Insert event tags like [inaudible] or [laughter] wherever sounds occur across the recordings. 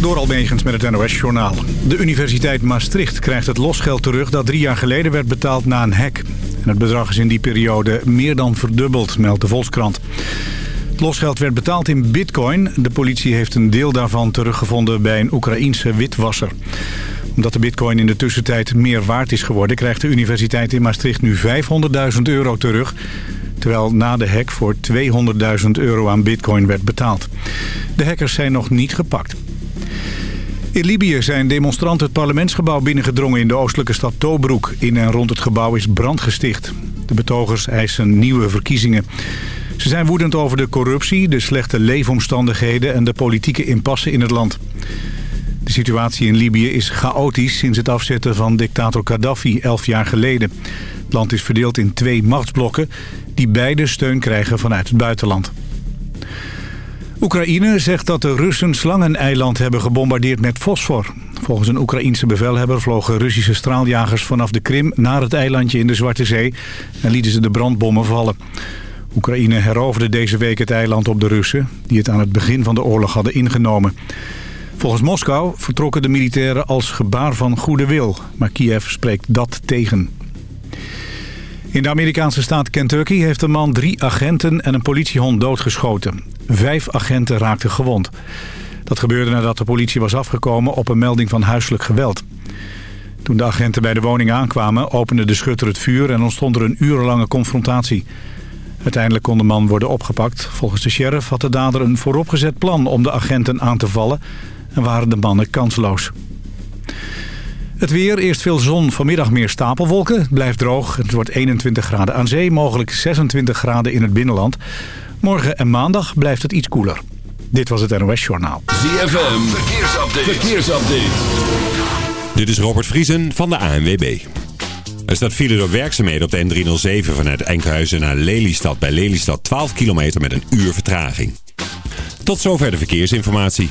Door Almegens met het NOS-journaal. De Universiteit Maastricht krijgt het losgeld terug dat drie jaar geleden werd betaald na een hack. En het bedrag is in die periode meer dan verdubbeld, meldt de Volkskrant. Het losgeld werd betaald in bitcoin. De politie heeft een deel daarvan teruggevonden bij een Oekraïense witwasser. Omdat de bitcoin in de tussentijd meer waard is geworden... krijgt de Universiteit in Maastricht nu 500.000 euro terug... terwijl na de hack voor 200.000 euro aan bitcoin werd betaald. De hackers zijn nog niet gepakt. In Libië zijn demonstranten het parlementsgebouw binnengedrongen in de oostelijke stad Tobruk. In en rond het gebouw is brand gesticht. De betogers eisen nieuwe verkiezingen. Ze zijn woedend over de corruptie, de slechte leefomstandigheden en de politieke impasse in het land. De situatie in Libië is chaotisch sinds het afzetten van dictator Gaddafi elf jaar geleden. Het land is verdeeld in twee machtsblokken die beide steun krijgen vanuit het buitenland. Oekraïne zegt dat de Russen Slangeneiland hebben gebombardeerd met fosfor. Volgens een Oekraïense bevelhebber vlogen Russische straaljagers vanaf de Krim naar het eilandje in de Zwarte Zee en lieten ze de brandbommen vallen. Oekraïne heroverde deze week het eiland op de Russen... die het aan het begin van de oorlog hadden ingenomen. Volgens Moskou vertrokken de militairen als gebaar van goede wil... maar Kiev spreekt dat tegen. In de Amerikaanse staat Kentucky heeft een man drie agenten en een politiehond doodgeschoten. Vijf agenten raakten gewond. Dat gebeurde nadat de politie was afgekomen op een melding van huiselijk geweld. Toen de agenten bij de woning aankwamen opende de schutter het vuur... en ontstond er een urenlange confrontatie. Uiteindelijk kon de man worden opgepakt. Volgens de sheriff had de dader een vooropgezet plan om de agenten aan te vallen... en waren de mannen kansloos. Het weer, eerst veel zon, vanmiddag meer stapelwolken. Het blijft droog, het wordt 21 graden aan zee, mogelijk 26 graden in het binnenland. Morgen en maandag blijft het iets koeler. Dit was het NOS Journaal. ZFM, verkeersupdate. verkeersupdate. Dit is Robert Vriesen van de ANWB. Er staat file door werkzaamheden op de N307 vanuit Enkhuizen naar Lelystad. Bij Lelystad 12 kilometer met een uur vertraging. Tot zover de verkeersinformatie.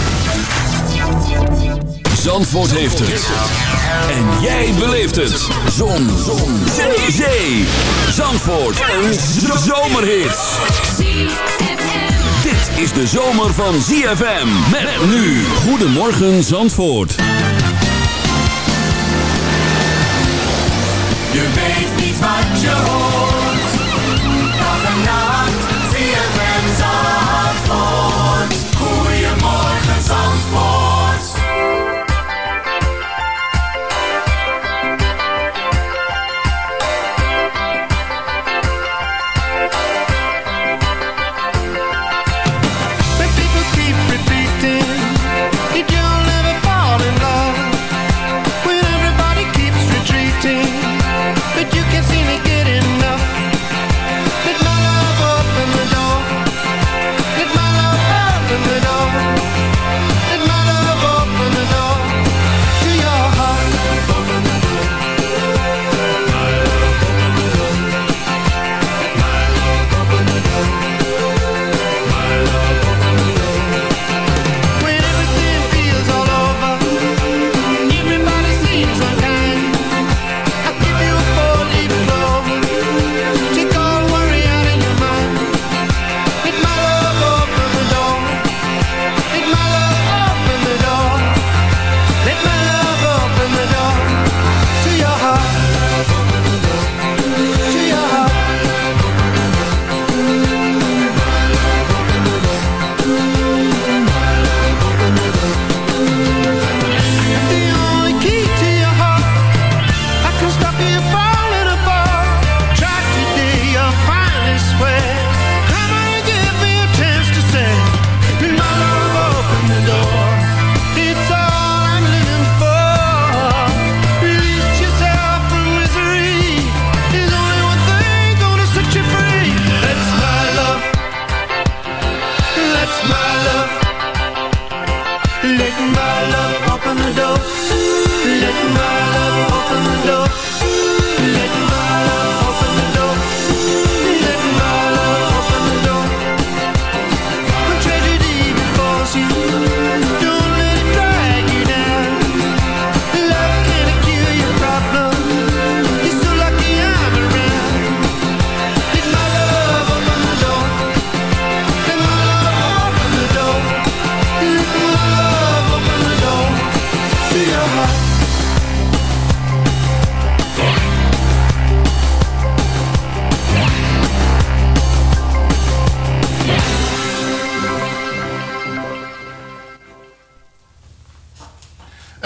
Zandvoort heeft het. En jij beleeft het. Zon. Zon. Zee. Zee. Zandvoort. Een zomerhit. Dit is de zomer van ZFM. Met nu. Goedemorgen Zandvoort. Je weet niet wat je hoort. Dag en nacht. ZFM Zandvoort.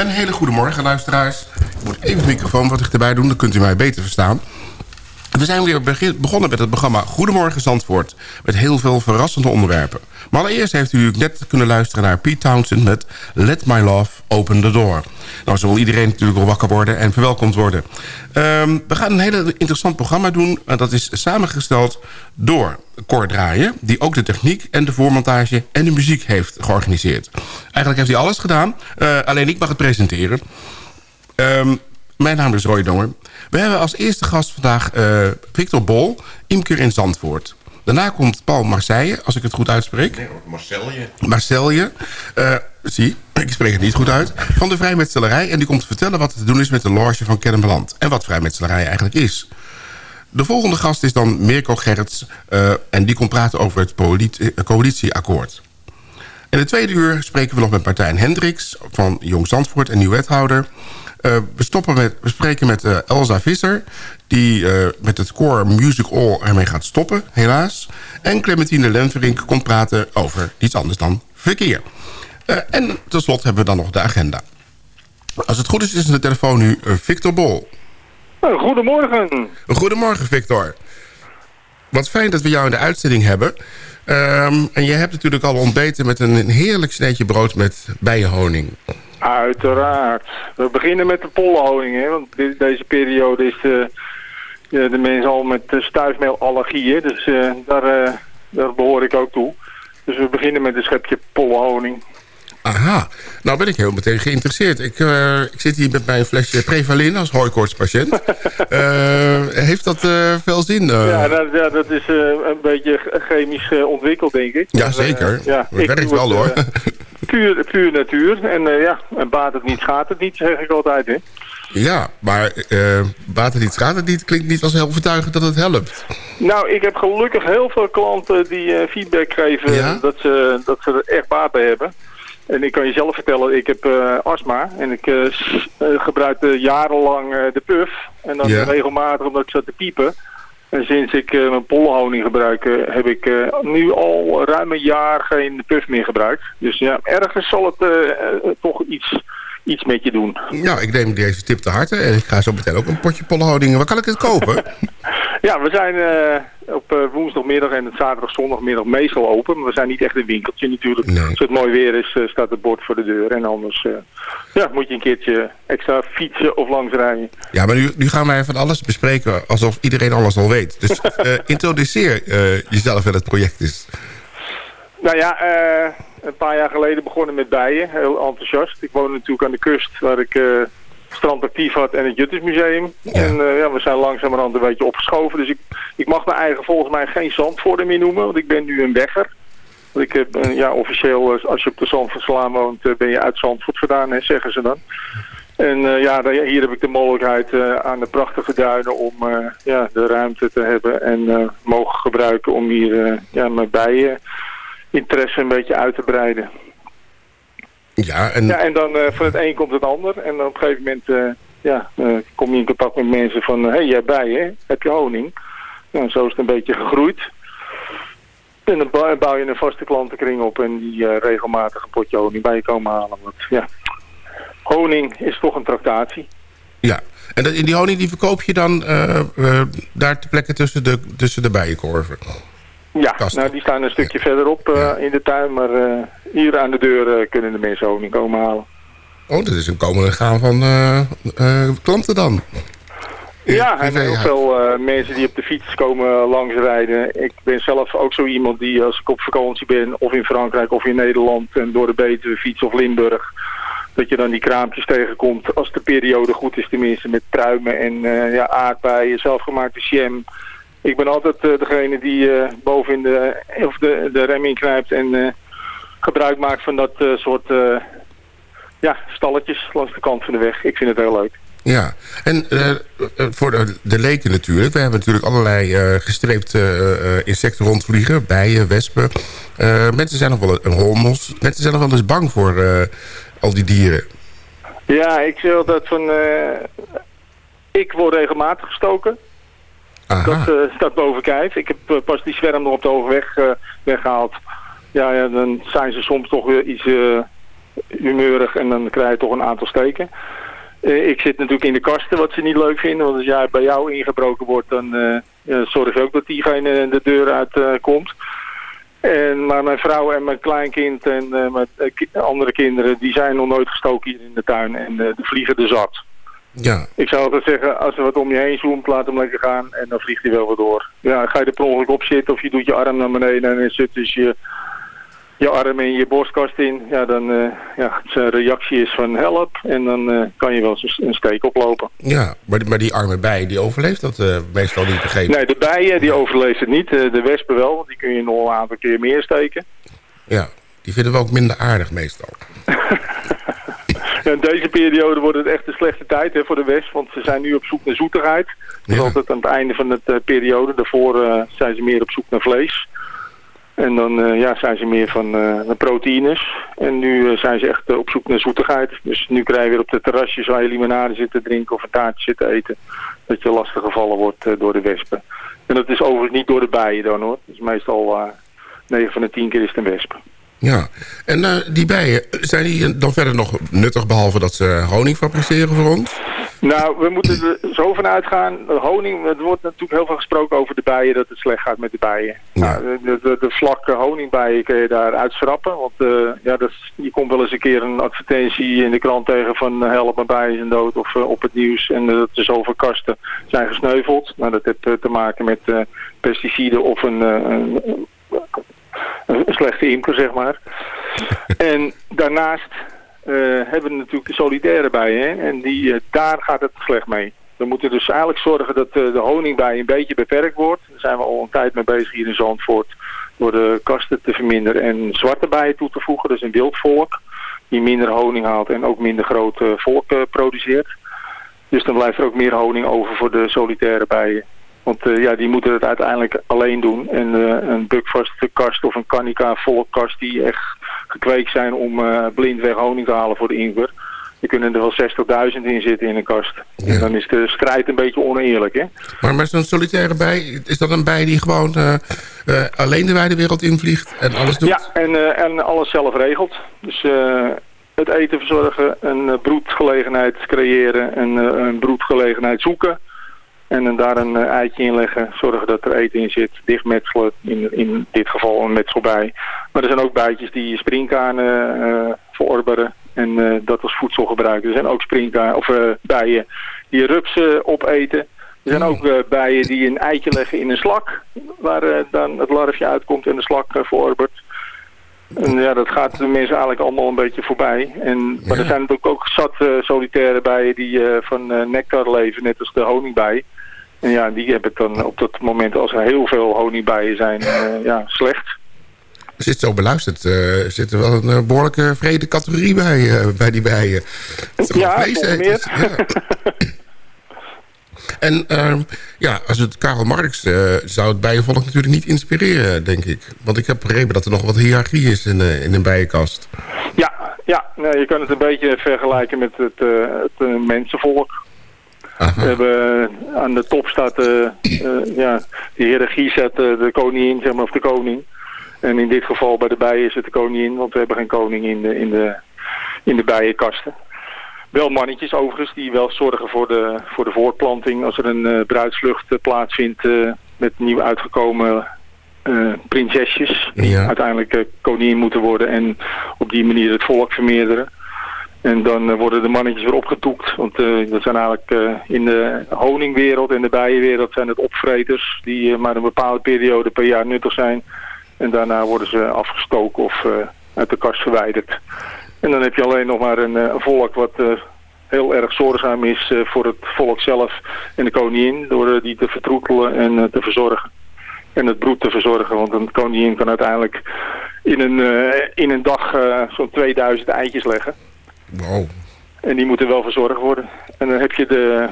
Een hele goede morgen, luisteraars. Ik moet even de microfoon wat dichterbij doen, dan kunt u mij beter verstaan. We zijn weer begonnen met het programma Goedemorgen Zandvoort... met heel veel verrassende onderwerpen. Maar allereerst heeft u net kunnen luisteren naar Pete Townsend... met Let My Love Open the Door. Nou, zo wil iedereen natuurlijk wel wakker worden en verwelkomd worden. Ehm, we gaan een heel interessant programma doen. En dat is samengesteld door Cor Draaien... die ook de techniek en de voormontage en de muziek heeft georganiseerd. Eigenlijk heeft hij alles gedaan. Eh, alleen ik mag het presenteren. Ehm, mijn naam is Roy Donger. We hebben als eerste gast vandaag eh, Victor Bol, imker in Zandvoort. Daarna komt Paul Marseille, als ik het goed uitspreek. Nee, Marcelje. Marcelje. eh, zie, ik spreek het niet goed uit. Van de vrijmetselarij. En die komt te vertellen wat er te doen is met de loge van Kennemerland. En wat vrijmetselarij eigenlijk is. De volgende gast is dan Mirko Gerrits. eh, en die komt praten over het coalitie- coalitieakkoord. In de tweede uur spreken we nog met Martijn Hendricks van Jong Zandvoort en nieuw wethouder. Eh, we, stoppen met, we spreken met eh, Elsa Visser, die eh, met het Core Music All ermee gaat stoppen, helaas. En Clementine Lenverink komt praten over iets anders dan verkeer. En tot slot hebben we dan nog de agenda. Als het goed is, is aan de telefoon nu Victor Bol. Goedemorgen. Goedemorgen, Victor. Wat fijn dat we jou in de uitzending hebben. Ehm, en je hebt natuurlijk al ontbeten met een heerlijk sneetje brood met bijenhoning. Uiteraard. We beginnen met de pollenhoning, hè, want de- deze periode is de, de, mensen al met eh, stuifmeelallergieën, dus eh, daar, eh, daar behoor ik ook toe. Dus we beginnen met een schepje pollenhoning. Aha, nou ben ik heel meteen geïnteresseerd. Ik, eh, ik zit hier met mijn flesje Prevalin als hooikoortspatiënt. [laughs] Eh, heeft dat eh, veel zin? Ja, dat, ja, dat is een beetje chemisch ontwikkeld, denk ik. Ja, zeker. ja, Het werkt wel, het, hoor. puur, puur natuur. En ja, en baat het niet, schaadt het niet, zeg ik altijd. Hè. ja, maar uh, water niet, schaadt het niet. Klinkt niet als heel overtuigend dat het helpt. Nou, ik heb gelukkig heel veel klanten die feedback geven Ja? dat, ze, dat ze er echt baat bij hebben. En ik kan je zelf vertellen, ik heb eh, astma en ik eh, s- eh, gebruikte jarenlang eh, de puff. En dan Ja. regelmatig omdat ik zat te piepen. En sinds ik eh, mijn pollenhoning gebruik, eh, heb ik eh, nu al ruim een jaar geen puff meer gebruikt. Dus ja, ergens zal het eh, eh, toch iets, iets met je doen. Nou, ik neem deze tip te harte. En ik ga zo meteen ook een potje pollenhoudingen. Waar kan ik het kopen? [laughs] Ja, we zijn eh, op eh, woensdagmiddag en zaterdag, zondagmiddag meestal open. Maar we zijn niet echt een winkeltje natuurlijk. Nee. Als het mooi weer is, eh, staat het bord voor de deur. En anders ja, moet je een keertje extra fietsen of langs rijden. Ja, maar nu, nu gaan wij van alles bespreken alsof iedereen alles al weet. Dus [laughs] introduceer jezelf en het project is. Nou ja, eh, een paar jaar geleden begonnen met bijen. Heel enthousiast. Ik woon natuurlijk aan de kust waar ik eh strand actief had en het Juttersmuseum. En eh, ja, we zijn langzamerhand een beetje opgeschoven. Dus ik, ik mag mijn eigen volgens mij geen zandvoorder meer noemen. Want ik ben nu een wegger. Want ik heb, eh, ja, officieel, eh, als je op de Zandvoortslaan woont, eh, ben je uit Zandvoort vandaan, hè, zeggen ze dan. En eh, ja, hier heb ik de mogelijkheid eh, aan de prachtige duinen om eh, ja, de ruimte te hebben en eh, mogen gebruiken om hier eh, ja, mijn bijen interesse een beetje uit te breiden. Ja, en Ja, en dan eh, van het een komt het ander. En dan op een gegeven moment eh, ja, eh, kom je in contact met mensen van... Hé, hey, jij bijen, heb je honing? Nou, zo is het een beetje gegroeid. En dan bou- bouw je een vaste klantenkring op en die regelmatig een potje honing bij je komen halen. Want ja, honing is toch een tractatie. Ja, en dat, in die honing die verkoop je dan daar ter plekke tussen de, tussen de bijenkorven. Ja, nou die staan een stukje verderop eh, in de tuin, maar eh, hier aan de deur eh, kunnen de mensen honing komen halen. Oh, dat is een komen en gaan van klanten dan. Ja, en privé, heel veel mensen die op de fiets komen langsrijden. Ik ben zelf ook zo iemand die als ik op vakantie ben, of in Frankrijk of in Nederland, en door de Betuwe fiets of Limburg, dat je dan die kraampjes tegenkomt, als de periode goed is tenminste, met pruimen en ja, aardbeien, zelfgemaakte jam. Ik ben altijd eh, degene die eh, boven in de, of de, de rem inknijpt en eh, gebruik maakt van dat soort ja, stalletjes langs de kant van de weg. Ik vind het heel leuk. Ja, en voor de, de leken natuurlijk. We hebben natuurlijk allerlei eh, gestreepte insecten rondvliegen. Bijen, wespen. Mensen zijn nog wel een hommels. Mensen zijn nog wel eens bang voor al die dieren. Ja, ik zeg altijd van... ik word regelmatig gestoken. Dat eh, staat boven kijf. Ik heb eh, pas die zwerm nog op de overweg eh, weggehaald. Ja, ja, dan zijn ze soms toch weer iets, humeurig en dan krijg je toch een aantal steken. Ik zit natuurlijk in de kasten, wat ze niet leuk vinden. Want als jij bij jou ingebroken wordt, dan zorg je ook dat diegene de deur uit komt. En, maar mijn vrouw en mijn kleinkind en mijn andere kinderen, die zijn nog nooit gestoken hier in de tuin. En de vliegen er zat. Ja, Ik zou altijd zeggen, als er wat om je heen zoomt, laat hem lekker gaan en dan vliegt hij wel weer door. Ja, ga je er per ongeluk op zitten of je doet je arm naar beneden en dan zit dus je, je arm in je borstkast in. Ja, dan eh, ja, zijn reactie is van help en dan eh, kan je wel eens een steek oplopen. ja. Maar, die- maar die arme bij, die overleeft dat eh, meestal niet begrepen. Nee, de bijen die overleeft het niet, de wespen wel, want die kun je nog een aantal keer meer steken. Ja, die vinden we ook minder aardig meestal. [laughs] In deze periode wordt het echt een slechte tijd hè, voor de wesp, want ze zijn nu op zoek naar zoetigheid. Dat is Ja. altijd aan het einde van de eh, periode. Daarvoor eh, zijn ze meer op zoek naar vlees. En dan eh, ja, zijn ze meer van naar proteïnes. En nu zijn ze echt op zoek naar zoetigheid. Dus nu krijg je weer op de terrasjes waar je limonade zit te drinken of een taartje zit te eten. Dat je lastig gevallen wordt door de wespen. En dat is overigens niet door de bijen dan hoor. Dat is meestal eh 9 van de 10 keer is het een wesp. Ja, en eh, die bijen, zijn die dan verder nog nuttig... behalve dat ze honing fabriceren voor ons? Nou, we moeten er zo van uitgaan. Honing, er wordt natuurlijk heel veel gesproken over de bijen, dat het slecht gaat met de bijen. Ja. Nou, de, de, de vlakke honingbijen kun je daar uitschrappen. Want eh, ja, dat is, je komt wel eens een keer een advertentie in de krant tegen van eh, help mijn bijen zijn dood. Of op het nieuws en dat er zoveel kasten zijn gesneuveld. Nou, dat heeft te maken met pesticiden of een, een, slechte imker, zeg maar. [laughs] en daarnaast eh, hebben we natuurlijk de solidaire bijen. En die, eh, daar gaat het slecht mee. We moeten dus eigenlijk zorgen dat eh, de honingbij een beetje beperkt wordt. Daar zijn we al een tijd mee bezig hier in Zandvoort. Door de kasten te verminderen en zwarte bijen toe te voegen. Dus een wildvolk. Die minder honing haalt en ook minder groot volk produceert. Dus dan blijft er ook meer honing over voor de solitaire bijen. Want eh, ja, die moeten het uiteindelijk alleen doen. En eh, een bukvaste kast of een Canica volkkast die echt gekweekt zijn om eh, blindweg honing te halen voor de ingwer. Er kunnen er wel 60.000 in zitten in een kast. Ja. En dan is de strijd een beetje oneerlijk, hè? Maar met zo'n solitaire bij, is dat een bij die gewoon alleen de wijde wereld invliegt en alles doet? Ja, en, en alles zelf regelt. Dus het eten verzorgen, een broedgelegenheid creëren, een, een broedgelegenheid zoeken. En dan daar een eh, eitje in leggen, zorgen dat er eten in zit, dichtmetselen, in, in dit geval een metsel bij. Maar er zijn ook bijtjes die springkanen eh verorberen en eh, dat als voedsel gebruiken. Er zijn ook springkanen, of bijen die rupsen opeten. Er zijn ook bijen die een eitje leggen in een slak, waar dan het larfje uitkomt en de slak verorbert. En ja, dat gaat de mensen eigenlijk allemaal een beetje voorbij. En, maar Ja. er zijn natuurlijk ook zat solitaire bijen die van eh, nectar leven, net als de honingbij. En ja, die hebben het dan op dat moment, als er heel veel honingbijen zijn, eh, ja, slecht. Zit zo beluisterd, eh, zit er wel een eh, behoorlijke vrede categorie bij, bij die bijen. Ja, zonder ja. [laughs] En ehm, ja, als het Karel Marx zou het bijenvolk natuurlijk niet inspireren, denk ik. Want ik heb begrepen dat er nog wat hiërarchie is in, in een bijenkast. Ja, ja nee, je kan het een beetje vergelijken met het, het mensenvolk. We Aha. hebben eh, aan de top staat de, eh, ja, de hiërarchie zet eh, de koningin, zeg maar, of de koning. En in dit geval bij de bijen is het de koningin, want we hebben geen koning in de, in de, in de bijenkasten. Wel mannetjes overigens, die wel zorgen voor de, voor de voortplanting. Als er een eh, bruidsvlucht eh, plaatsvindt eh, met nieuw uitgekomen eh, prinsesjes. Die Ja. uiteindelijk eh, koningin moeten worden en op die manier het volk vermeerderen. En dan eh, worden de mannetjes weer opgetoekt. Want eh, dat zijn eigenlijk eh, in de honingwereld en de bijenwereld zijn het opvreters. Die maar een bepaalde periode per jaar nuttig zijn. En daarna worden ze afgestoken of uit de kast verwijderd. En dan heb je alleen nog maar een, volk wat heel erg zorgzaam is voor het volk zelf en de koningin. Door die te vertroetelen en te verzorgen. En het broed te verzorgen. Want een koningin kan uiteindelijk in een, in een dag zo'n 2000 eitjes leggen. Wow. En die moeten wel verzorgd worden. En dan heb je de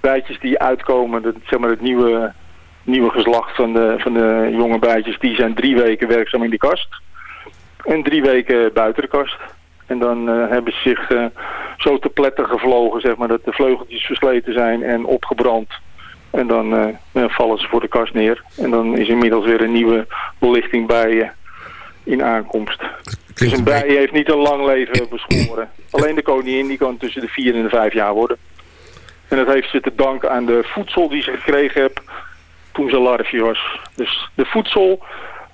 bijtjes die uitkomen, de, zeg maar het nieuwe, nieuwe geslacht van de, van de jonge bijtjes, die zijn drie weken werkzaam in de kast. En drie weken buiten de kast. En dan eh, hebben ze zich eh, zo te pletter gevlogen, zeg maar, dat de vleugeltjes versleten zijn en opgebrand. En dan eh, ja, vallen ze voor de kast neer. En dan is inmiddels weer een nieuwe belichting bij je in aankomst. Klinkt een bij heeft niet een lang leven beschoren. Alleen de koningin die kan tussen de vier en de vijf jaar worden. En dat heeft ze te danken aan de voedsel die ze gekregen heeft toen ze larfje was. Dus de voedsel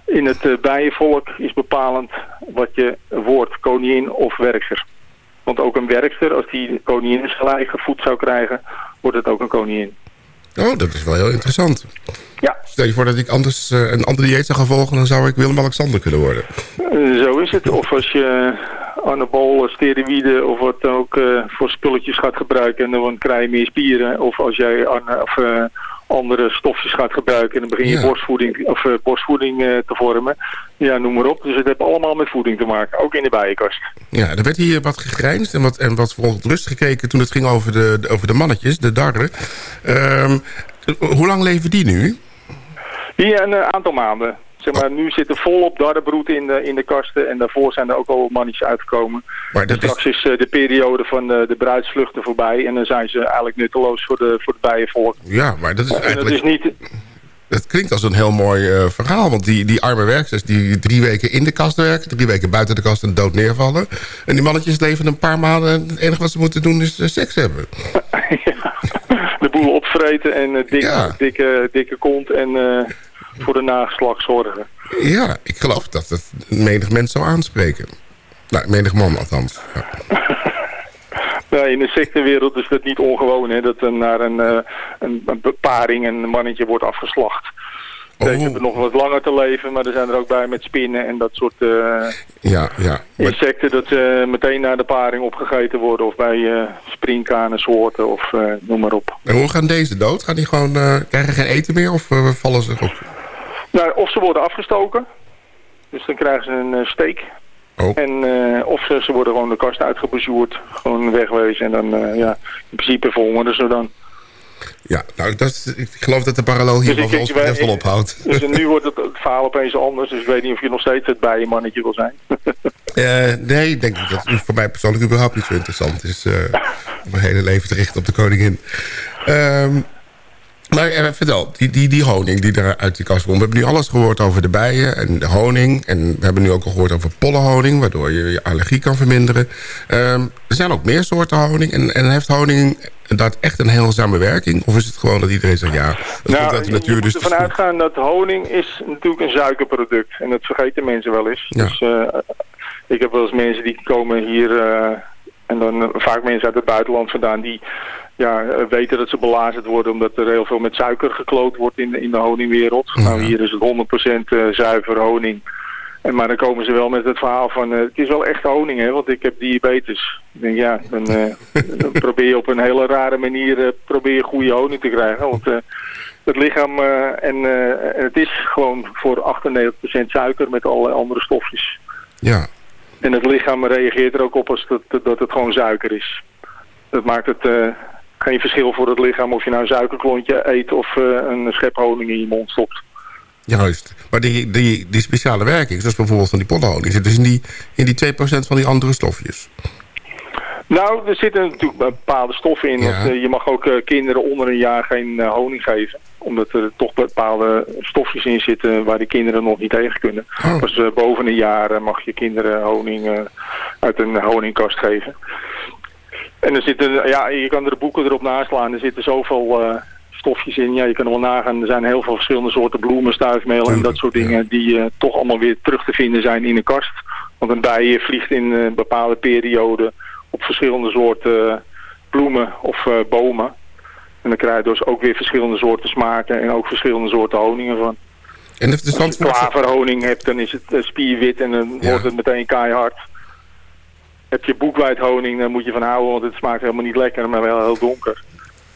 in het eh, bijenvolk is bepalend wat je wordt, koningin of werkster. Want ook een werkster, als die koningin gelijk gevoed zou krijgen, wordt het ook een koningin. Oh, dat is wel heel interessant. Ja, Stel je voor dat ik anders eh, een ander dieet zou gaan volgen... dan zou ik Willem-Alexander kunnen worden. Eh, Zo is het. Of als je anabol, steroïden of wat dan ook eh, voor spulletjes gaat gebruiken en dan krijg je meer spieren. Of als jij of, andere stofjes gaat gebruiken en dan begin je Ja. borstvoeding, of, eh, borstvoeding eh, te vormen. Ja, noem maar op. Dus het heeft allemaal met voeding te maken. Ook in de bijenkast. Ja, er werd hier wat gegrijnsd en wat, en wat verontrust gekeken... toen het ging over de, over de mannetjes, de darren. Ehm, hoe lang leven die nu? Een eh, aantal maanden. Zeg maar, nu zit er volop darrenbroed in de, in de kasten en daarvoor zijn er ook al mannetjes uitgekomen. Maar dat is, Straks is eh, de periode van de, de bruidsvluchten voorbij en dan zijn ze eigenlijk nutteloos voor de, voor het bijenvolk. ja, maar dat is En eigenlijk... is niet, Het klinkt als een heel mooi eh, verhaal. Want die, die arme werksters die drie weken in de kast werken... drie weken buiten de kast en dood neervallen. En die mannetjes leven een paar maanden... en het enige wat ze moeten doen is eh, seks hebben. [laughs] ja, de boel opvreten en eh, dikke, Ja. dikke, dikke kont en eh, voor de nageslag zorgen. Ja, ik geloof dat het menig mens zou aanspreken. Nou, menig man althans. Ja. [laughs] Ja, in de sectewereld is dat niet ongewoon, hè, dat er naar een, eh, een, een beparing een mannetje wordt afgeslacht. Oh. Deze hebben nog wat langer te leven, maar er zijn er ook bij met spinnen en dat soort eh, Ja, ja. Insecten dat ze meteen naar de paring opgegeten worden. Of bij springkanen soorten of noem maar op. en hoe gaan deze dood? Gaan die gewoon, krijgen geen eten meer of vallen ze op? Nou, of ze worden afgestoken, dus dan krijgen ze een eh, steek. Oh. En, eh, of ze, ze worden gewoon de kast uitgeboujourd, gewoon wegwezen en dan eh, ja, in principe verhongeren ze dan. Ja, nou, dat ik geloof dat de parallel hier Dus ons betreft wel ik- ophoudt. [laughs] Dus nu wordt het, het verhaal opeens anders, dus ik weet niet of je nog steeds het bijenmannetje wil zijn. [laughs] Nee, ik denk dat het voor mij persoonlijk überhaupt niet zo interessant is... om mijn hele leven te richten op de koningin. Ehm, maar eh, vertel, die, die, die honing die er uit die kast komt... we hebben nu alles gehoord over de bijen en de honing... en we hebben nu ook al gehoord over pollenhoning... waardoor je je allergie kan verminderen. Ehm, er zijn ook meer soorten honing... en, en heeft honing dat echt een heilzame werking? Of is het gewoon dat iedereen zegt... ja, dat komt uit de Nou, je natuur, moet dus... ervan uitgaan dat honing is natuurlijk een suikerproduct. En dat vergeten mensen wel eens. Ja. Dus eh, ik heb wel eens mensen die komen hier... eh, en dan eh, vaak mensen uit het buitenland vandaan... die ja, eh, weten dat ze belazerd worden... omdat er heel veel met suiker gekloot wordt in, de- in de honingwereld. Nou, hier is het 100% eh, zuiver honing. En, maar dan komen ze wel met het verhaal van... het is wel echt honing, hè, want ik heb diabetes. Ik denk, ja, dan, [laughs] dan probeer je op een hele rare manier... probeer je goede honing te krijgen. Want het lichaam... en, en het is gewoon voor 98% suiker met allerlei andere stofjes. Ja, En het lichaam reageert er ook op als dat, dat het gewoon suiker is. Dat maakt het eh, geen verschil voor het lichaam of je nou een suikerklontje eet of eh, een schep honing in je mond stopt. Juist. Maar die, die, die speciale werking, zoals bijvoorbeeld van die pollenhoning... zit dus in die, in die 2% van die andere stofjes. Nou, er zitten natuurlijk bepaalde stoffen in. Ja. Want, eh, je mag ook eh, kinderen onder een jaar geen eh, honing geven. Omdat er toch bepaalde stofjes in zitten waar die kinderen nog niet tegen kunnen. Oh. Eh, boven een jaar mag je kinderen honing uit een honingkast geven. En er zitten, ja, je kan er de boeken erop naslaan. Er zitten zoveel stofjes in. Ja, je kan er wel nagaan. Er zijn heel veel verschillende soorten bloemen, stuifmeel en dat soort dingen. Die toch allemaal weer terug te vinden zijn in een kast. Want een bij vliegt in een bepaalde periode op verschillende soorten bloemen of eh, bomen. En dan krijg je dus ook weer verschillende soorten smaken en ook verschillende soorten honingen van. En de, Als je klaverhoning hebt, dan is het eh, spierwit en dan Ja. wordt het meteen keihard. Heb je boekwijdhoning, dan moet je van houden, want het smaakt helemaal niet lekker, maar wel heel donker.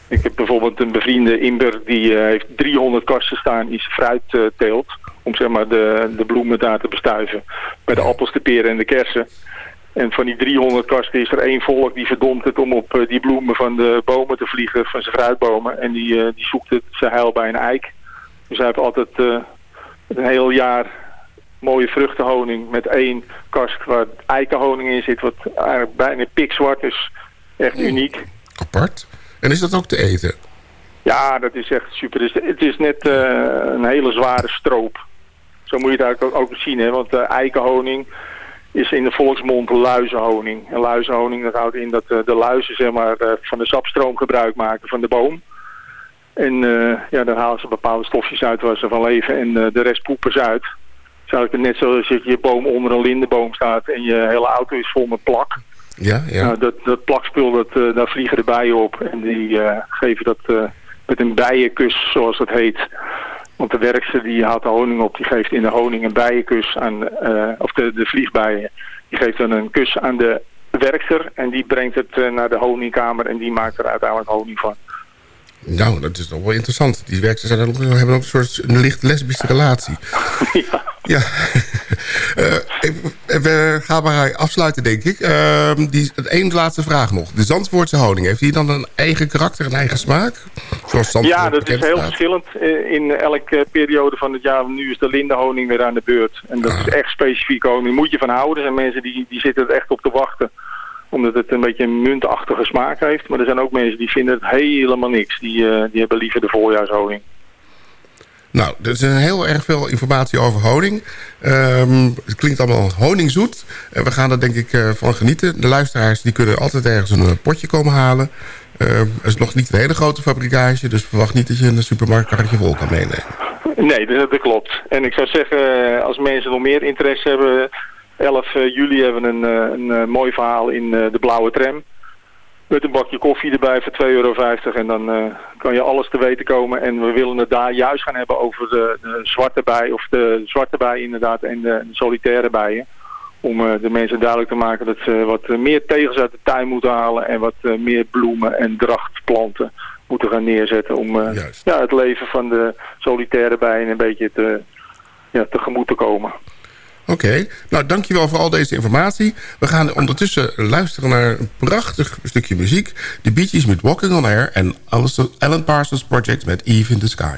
Ik heb bijvoorbeeld een bevriende Imber, die eh, heeft 300 kasten staan in zijn fruitteelt. om zeg maar de, de bloemen daar te bestuiven. Bij de appels, de peren en de kersen. En van die 300 kasten is er één volk die verdomt het om op eh, die bloemen van de bomen te vliegen, van zijn fruitbomen. En die, eh, die zoekt het zijn heil bij een eik. Dus hij heeft altijd eh, een heel jaar mooie vruchtenhoning met één kast waar eikenhoning in zit, wat eigenlijk bijna pikzwart is. Echt uniek. Apart. En is dat ook te eten? Ja, dat is echt super. Het is, net een hele zware stroop. Zo moet je het eigenlijk ook, zien, hè? want eh, eikenhoning is in de volksmond luizenhoning. En luizenhoning dat houdt in dat eh, de luizen zeg maar, eh, van de sapstroom gebruik maken van de boom. En eh, ja, dan halen ze bepaalde stofjes uit waar ze van leven en de rest poepen ze uit. Zou ik het net zoals je je boom onder een lindenboom staat en je hele auto is vol met plak. Ja, ja. Nou, dat, dat plakspul, dat, daar vliegen de bijen op en die geven dat met een bijenkus, zoals dat heet. Want de werkster die haalt de honing op, die geeft in de honing een bijenkus aan, of de, de vliegbijen, die geeft dan een kus aan de werkster en die brengt het naar de honingkamer en die maakt er uiteindelijk honing van. Nou, dat is toch wel interessant. Die werksters hebben ook een soort een licht lesbische relatie. [laughs] ja. Ja. [laughs] uh, we gaan maar afsluiten, denk ik. Uh, die, één laatste vraag nog. De Zandvoortse honing, heeft die dan een eigen karakter, een eigen smaak? Zoals ja, dat is heel staat. verschillend in elke periode van het jaar. Nu is de lindenhoning weer aan de beurt. En dat ah. is echt specifiek honing. Moet je van houden. Er zijn mensen die, die zitten er echt op te wachten omdat het een beetje een muntachtige smaak heeft. Maar er zijn ook mensen die vinden het helemaal niks. Die, uh, die hebben liever de voorjaarshoning. Nou, er is heel erg veel informatie over honing. Um, het klinkt allemaal honingzoet. En we gaan er denk ik uh, van genieten. De luisteraars die kunnen altijd ergens een potje komen halen. Uh, het is nog niet een hele grote fabrikage. Dus verwacht niet dat je een supermarktkarretje vol kan meenemen. Nee, dat, dat klopt. En ik zou zeggen, als mensen nog meer interesse hebben 11 eh, juli hebben we een, eh, een, een eh, mooi verhaal in de blauwe tram. Met een bakje koffie erbij voor 2,50 euro. En dan uh, kan je alles te weten komen. En we willen het daar juist gaan hebben over de, de zwarte bij. Of de zwarte bij inderdaad. En de, de solitaire bijen. Om uh, de mensen duidelijk te maken dat ze wat meer tegels uit de tuin moeten halen. En wat uh, meer bloemen en drachtplanten moeten gaan neerzetten. Om ja, het leven van de solitaire bijen een beetje te, ja, tegemoet te komen. Oké, nou dankjewel voor al deze informatie. We gaan ondertussen luisteren naar een prachtig stukje muziek. De Bee Gees met Walking on Air en Alan Parsons Project met Eve in the Sky.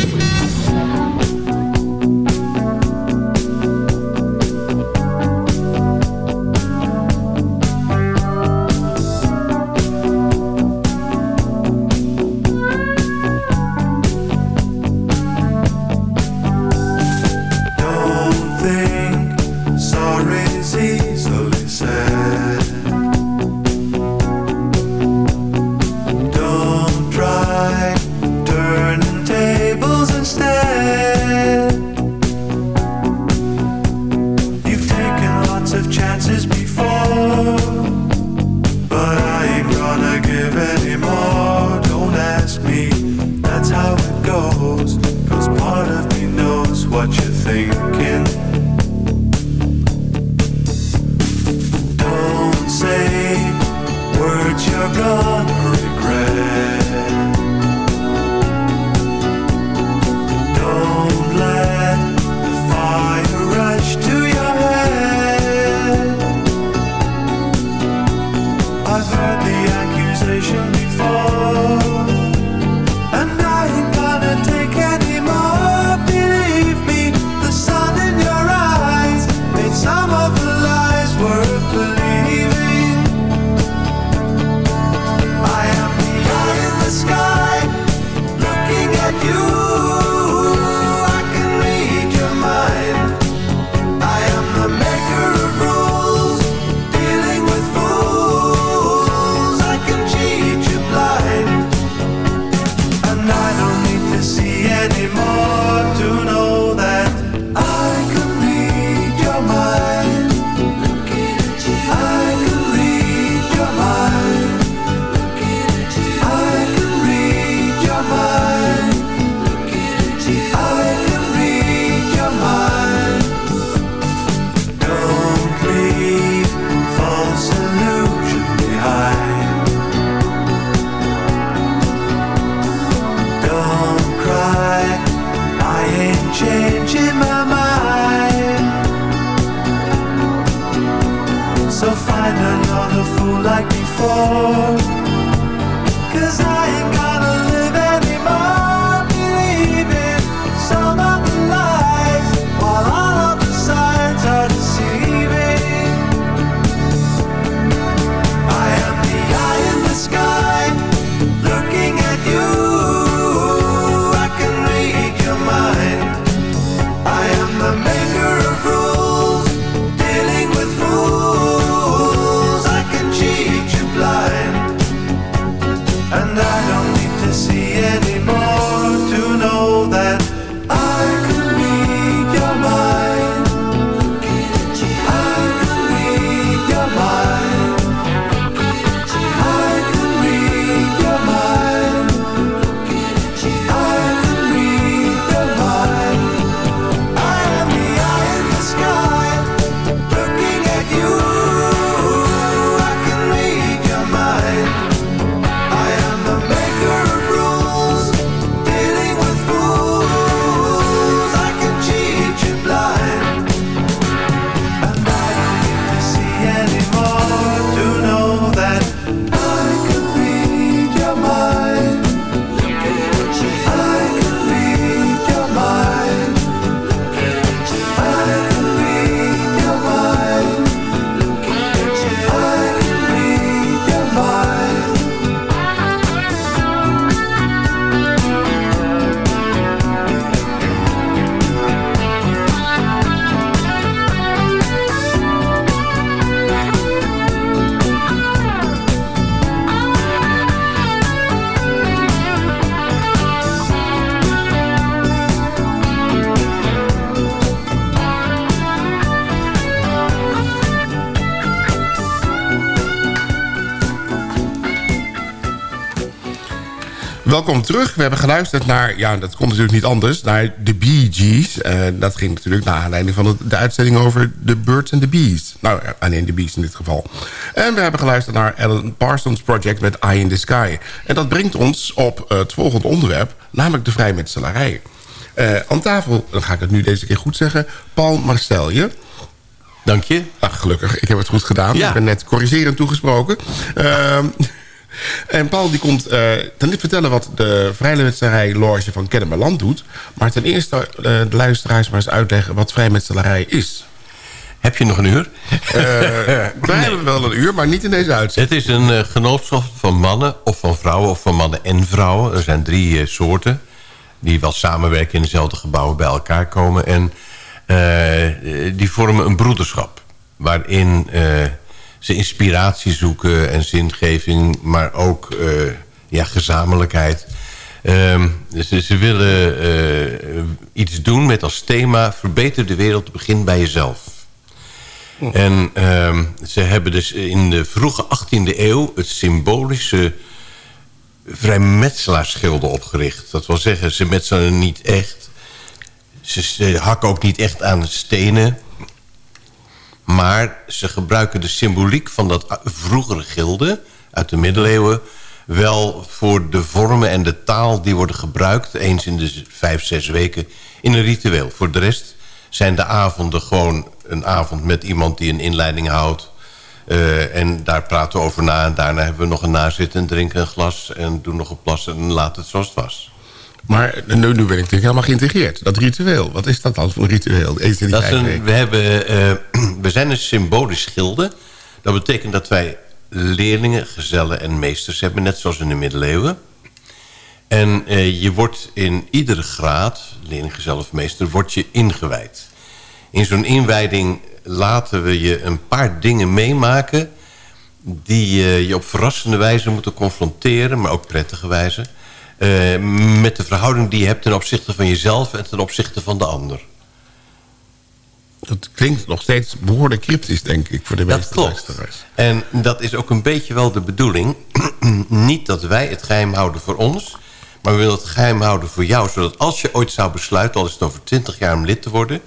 welkom terug. We hebben geluisterd naar, ja, dat komt natuurlijk niet anders, naar de Bee Gees. Dat ging natuurlijk naar aanleiding van de, uitzending over The Birds and the Bees. Nou, alleen de Bees in dit geval. En we hebben geluisterd naar Alan Parsons Project met Eye in the Sky. En dat brengt ons op eh, het volgende onderwerp, namelijk de vrijmetselarij. Uh, eh, aan tafel, dan ga ik het nu deze keer goed zeggen, Paul Marcelje. Dank je. Ach, gelukkig. Ik heb het goed gedaan. Ik ben net corrigerend toegesproken. Uh, en Paul die komt eh, ten niet vertellen wat de vrijmetselarij Loge van Kennemerland doet. Maar ten eerste eh, de luisteraars maar eens uitleggen wat vrijmetselarij is. Heb je nog een uur? Eh [laughs] wij hebben wel een uur, maar niet in deze uitzending. Het is een genootschap van mannen of van vrouwen of van mannen en vrouwen. Er zijn drie soorten die wel samenwerken in dezelfde gebouwen bij elkaar komen. En die vormen een broederschap waarin ze inspiratie zoeken en zingeving, maar ook eh, ja, gezamenlijkheid. Ehm, ze, ze willen eh, iets doen met als thema... verbeter de wereld, begin bij jezelf. En ehm, ze hebben dus in de vroege 18e eeuw... het symbolische vrijmetselaarsschilden opgericht. Dat wil zeggen, ze metselen niet echt. Ze, ze hakken ook niet echt aan stenen. Maar ze gebruiken de symboliek van dat vroegere gilde... uit de middeleeuwen... wel voor de vormen en de taal die worden gebruikt... eens in de vijf, zes weken in een ritueel. Voor de rest zijn de avonden gewoon een avond met iemand die een inleiding houdt... Eh, en daar praten we over na. En daarna hebben we nog een nazitten en drinken een glas... en doen nog een plas en laten het zoals het was. Maar nu, nu ben ik natuurlijk helemaal geïntegreerd. Dat ritueel, wat is dat dan voor een ritueel? Dat is een, we, hebben, eh, [clears throat] we zijn een symbolisch gilde. Dat betekent dat wij leerlingen, gezellen en meesters hebben... net zoals in de middeleeuwen. En eh, je wordt in iedere graad, leerling, gezel of meester... wordt je ingewijd. In zo'n inwijding laten we je een paar dingen meemaken... die eh, je op verrassende wijze moeten confronteren... maar ook prettige wijze... eh, met de verhouding die je hebt ten opzichte van jezelf... en ten opzichte van de ander. Dat klinkt nog steeds behoorlijk cryptisch, denk ik, voor de Dat meeste klopt. luisteraars. En dat is ook een beetje wel de bedoeling. [clears throat] Niet dat wij het geheim houden voor ons... maar we willen het geheim houden voor jou... zodat als je ooit zou besluiten, al is het over 20 jaar om lid te worden...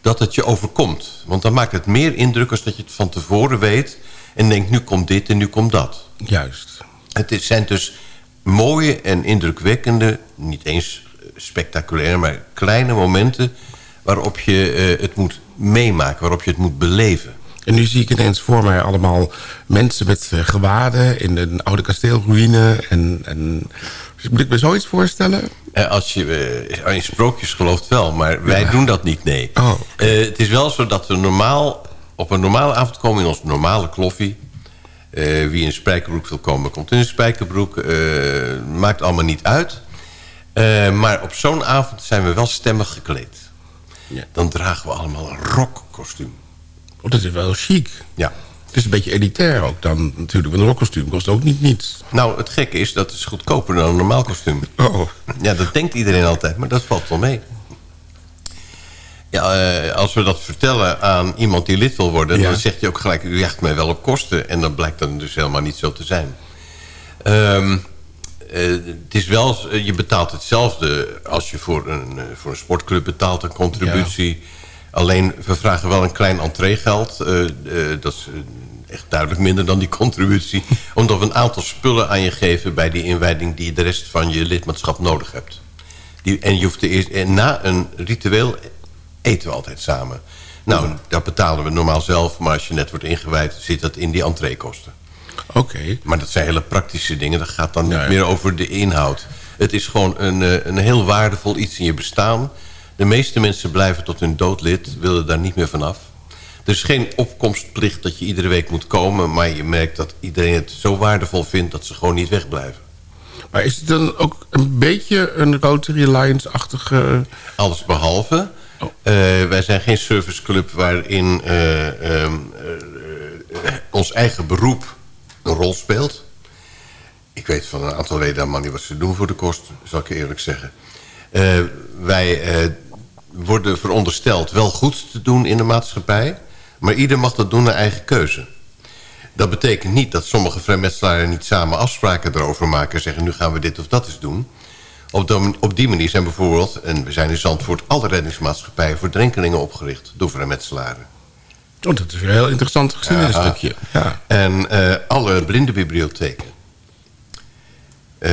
dat het je overkomt. Want dan maakt het meer indruk als dat je het van tevoren weet... en denkt, nu komt dit en nu komt dat. Juist. Het zijn dus mooie en indrukwekkende... niet eens spectaculair, maar kleine momenten... waarop je eh, het moet meemaken, waarop je het moet beleven. En nu zie ik ineens voor mij allemaal mensen met eh, gewaden... in een oude kasteelruïne. En, en... Dus moet ik me zoiets voorstellen? Eh, Als je eh, in sprookjes gelooft wel, maar wij doen dat niet, nee. Oh, Eh, het is wel zo dat we normaal, op een normale avond komen in onze normale kloffie. Eh, wie in een spijkerbroek wil komen, komt in een spijkerbroek. Eh, maakt allemaal niet uit. Eh, maar op zo'n avond zijn we wel stemmig gekleed. Ja. Dan dragen we allemaal een rockkostuum. Oh, dat is wel chic. Ja. Het is een beetje elitair ook dan natuurlijk. Want een rockkostuum kost ook niet niets. Nou, het gekke is, dat is goedkoper dan een normaal kostuum. Oh, Ja, dat denkt iedereen altijd, maar dat valt wel mee. Ja, eh, als we dat vertellen aan iemand die lid wil worden... Ja. dan zegt hij ook gelijk, u jaagt mij wel op kosten. En dan blijkt dat dus helemaal niet zo te zijn. Ehm, eh, het is wel, eh, je betaalt hetzelfde als je voor een, voor een sportclub betaalt, een contributie. Alleen, we vragen wel een klein entreegeld. Eh, dat is echt duidelijk minder dan die contributie. [laughs] omdat we een aantal spullen aan je geven bij die inwijding... die je de rest van je lidmaatschap nodig hebt. Die, en, je hoeft de eerst, en na een ritueel eten we altijd samen. Nou, dat betalen we normaal zelf... maar als je net wordt ingewijd, zit dat in die entreekosten. oké. Maar dat zijn hele praktische dingen. Dat gaat dan niet Ja, ja. meer over de inhoud. Het is gewoon een, eh, een heel waardevol iets in je bestaan. De meeste mensen blijven tot hun dood lid. Willen daar niet meer vanaf. Er is geen opkomstplicht dat je iedere week moet komen. Maar je merkt dat iedereen het zo waardevol vindt... dat ze gewoon niet wegblijven. Maar is het dan ook een beetje een Rotary Alliance-achtige... Alles behalve. Eh, wij zijn geen serviceclub waarin eh, ehm, eh, ons eigen beroep een rol speelt. Ik weet van een aantal leden helemaal niet wat ze doen voor de kost, zal ik eerlijk zeggen. Wij worden verondersteld wel goed te doen in de maatschappij... maar ieder mag dat doen naar eigen keuze. Dat betekent niet dat sommige vrijmetselaren niet samen afspraken erover maken... en zeggen nu gaan we dit of dat eens doen... Op, de- op die manier zijn bijvoorbeeld, en we zijn in Zandvoort... alle reddingsmaatschappijen voor drenkelingen opgericht door vrijmetselaren. Oh, dat is een heel interessant geschiedenisstukje. Ja. En eh, alle blindenbibliotheken. Eh,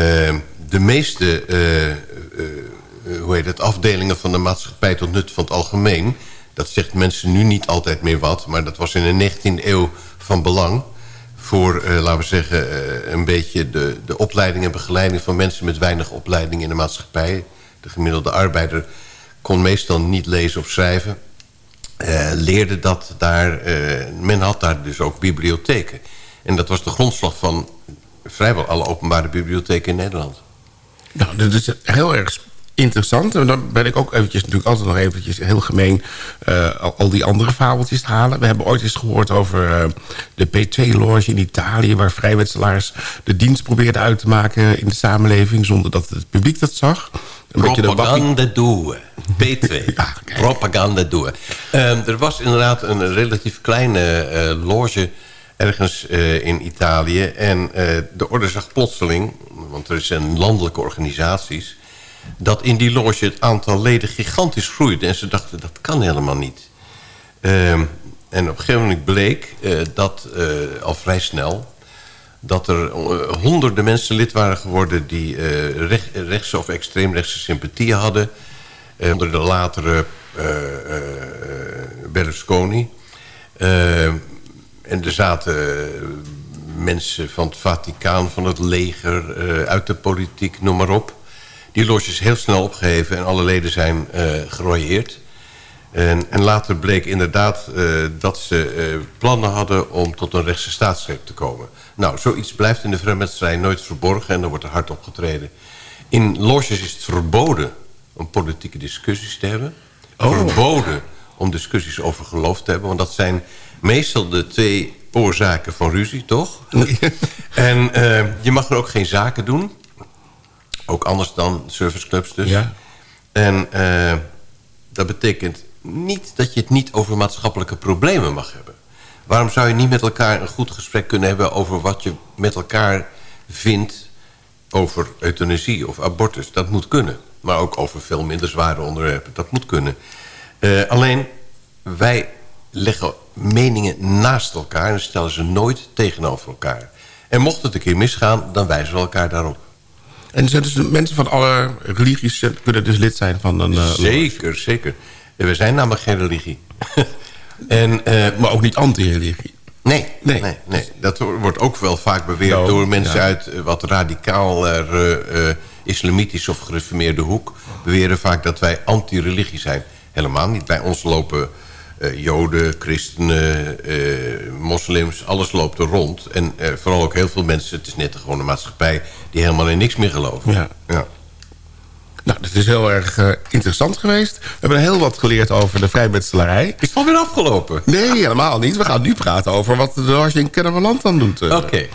de meeste eh, hoe heet het, afdelingen van de maatschappij tot nut van het algemeen... Dat zegt mensen nu niet altijd meer wat... maar dat was in de 19e eeuw van belang... voor, eh, laten we zeggen, eh, een beetje de, de opleiding en begeleiding... van mensen met weinig opleiding in de maatschappij. De gemiddelde arbeider kon meestal niet lezen of schrijven... eh, leerde dat daar... men had daar dus ook bibliotheken. En dat was de grondslag van vrijwel alle openbare bibliotheken in Nederland. Nou, dat is heel erg interessant. En dan ben ik ook eventjes natuurlijk altijd nog eventjes heel gemeen... eh, al, die andere fabeltjes te halen. We hebben ooit eens gehoord over eh, de P2-loge in Italië... waar vrijwetselaars de dienst probeerden uit te maken in de samenleving... zonder dat het publiek dat zag. Een de Propaganda doen. P2. [laughs] Propaganda doen. Ehm, er was inderdaad een relatief kleine eh, loge ergens in Italië. En de orde zag plotseling, want er zijn landelijke organisaties... dat in die loge het aantal leden gigantisch groeide. En ze dachten, dat kan helemaal niet. Ehm, en op een gegeven moment bleek eh, dat eh, al vrij snel dat er eh, honderden mensen lid waren geworden... die rech- rechtse of extreemrechtse sympathieën hadden. Onder de latere Berlusconi. En er zaten mensen van het Vaticaan, van het leger... uit de politiek, noem maar op. Die loge is heel snel opgeheven en alle leden zijn eh gerooieerd. En, en later bleek inderdaad eh, dat ze eh, plannen hadden om tot een rechtse staatsgreep te komen. Nou, zoiets blijft in de vrijmetserij nooit verborgen en er wordt er hard opgetreden. In loges is het verboden om politieke discussies te hebben. Verboden om discussies over geloof te hebben. Want dat zijn meestal de twee oorzaken van ruzie, toch? en je mag er ook geen zaken doen. Ook anders dan serviceclubs dus. Ja. En eh, dat betekent niet dat je het niet over maatschappelijke problemen mag hebben. Waarom zou je niet met elkaar een goed gesprek kunnen hebben... over wat je met elkaar vindt over euthanasie of abortus? Dat moet kunnen. Maar ook over veel minder zware onderwerpen. Dat moet kunnen. Eh, alleen, wij leggen meningen naast elkaar... en stellen ze nooit tegenover elkaar. En mocht het een keer misgaan, dan wijzen we elkaar daarop. En er zijn dus mensen van alle religies eh, kunnen dus lid zijn van een... eh, Zeker, zeker. We zijn namelijk geen religie. [laughs] en, eh, maar ook niet anti-religie. Nee, Nee. nee. nee, Dat wordt ook wel vaak beweerd Nou, door mensen ja. uit wat radicaal eh, islamitisch of gereformeerde hoek. Beweren vaak dat wij anti-religie zijn. Helemaal niet. Bij ons lopen eh, joden, christenen, eh, moslims, alles loopt er rond. En eh, vooral ook heel veel mensen, het is net een gewone maatschappij... die helemaal in niks meer geloven. Ja. ja. Nou, dat is heel erg interessant geweest. We hebben heel wat geleerd over de vrijmetselarij. Is het alweer afgelopen? Nee, helemaal niet. We gaan nu praten over wat de loge in Kennemerland dan doet. Oké.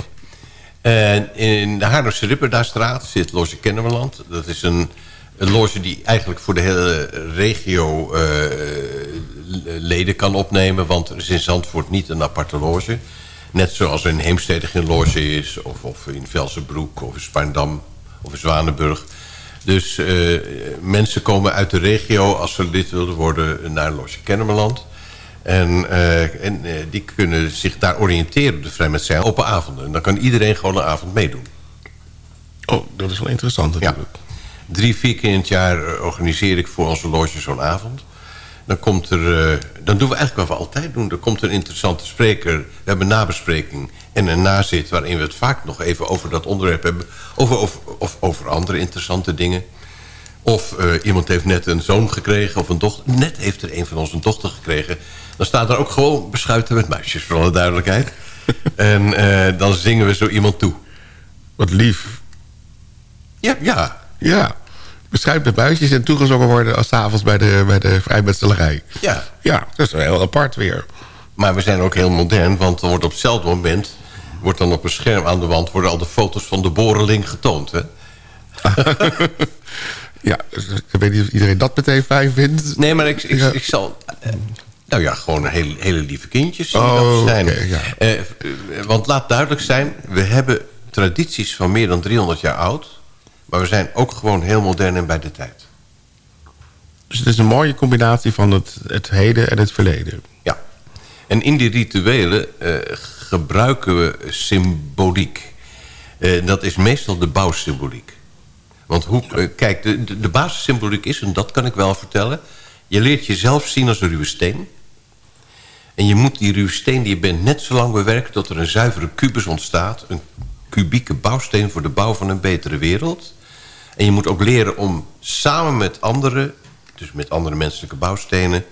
En in de Haarlemse Ripperdastraat zit Loge Kennemerland. Dat is een, een loge die eigenlijk voor de hele regio leden kan opnemen. Want er is in Zandvoort niet een aparte loge. Net zoals er in Heemstede geen loge is. Of, of in Velsenbroek of in Spaarndam of in Zwanenburg. Dus eh, mensen komen uit de regio als ze lid willen worden naar Loge Kennemerland. En, eh, en eh, die kunnen zich daar oriënteren op de vrijmetserij open avonden. En dan kan iedereen gewoon een avond meedoen. Oh, dat is wel interessant Ja. natuurlijk. Drie, vier keer in het jaar eh, organiseer ik voor onze loge zo'n avond. Dan, komt er, eh, dan doen we eigenlijk wat we altijd doen. Er komt een interessante spreker. We hebben een nabespreking en een nazit... waarin we het vaak nog even over dat onderwerp hebben. Over, of, of over andere interessante dingen. Of eh, iemand heeft net een zoon gekregen of een dochter. Net heeft er een van ons een dochter gekregen. Dan staat er ook gewoon beschuiten met muisjes, voor alle duidelijkheid. [laughs] en eh, dan zingen we zo iemand toe. Wat lief. Ja, ja. Ja. Beschuit met buisjes en toegezongen worden als 's avonds bij de, bij de vrijmetselarij. ja. Ja, dat is wel heel apart weer. Maar we zijn ook heel modern, want er wordt op hetzelfde moment... wordt dan op een scherm aan de wand... worden al de foto's van de boreling getoond. Hè? [laughs] Ja, dus ik weet niet of iedereen dat meteen fijn vindt. Nee, maar ik, ik, Ja. ik zal... eh, nou ja, gewoon hele, hele lieve kindjes. Oh, dat zijn. oké, ja. Eh, eh, want laat duidelijk zijn... we hebben tradities van meer dan 300 jaar oud... maar we zijn ook gewoon heel modern en bij de tijd. Dus het is een mooie combinatie van het, het heden en het verleden. Ja. En in die rituelen eh, gebruiken we symboliek. Eh, dat is meestal de bouwsymboliek. Want hoe, eh, kijk, de, de, de basissymboliek is, en dat kan ik wel vertellen... Je leert jezelf zien als een ruwe steen. En je moet die ruwe steen die je bent net zo lang bewerken... tot er een zuivere kubus ontstaat. Een kubieke bouwsteen voor de bouw van een betere wereld. En je moet ook leren om samen met anderen... dus met andere menselijke bouwstenen...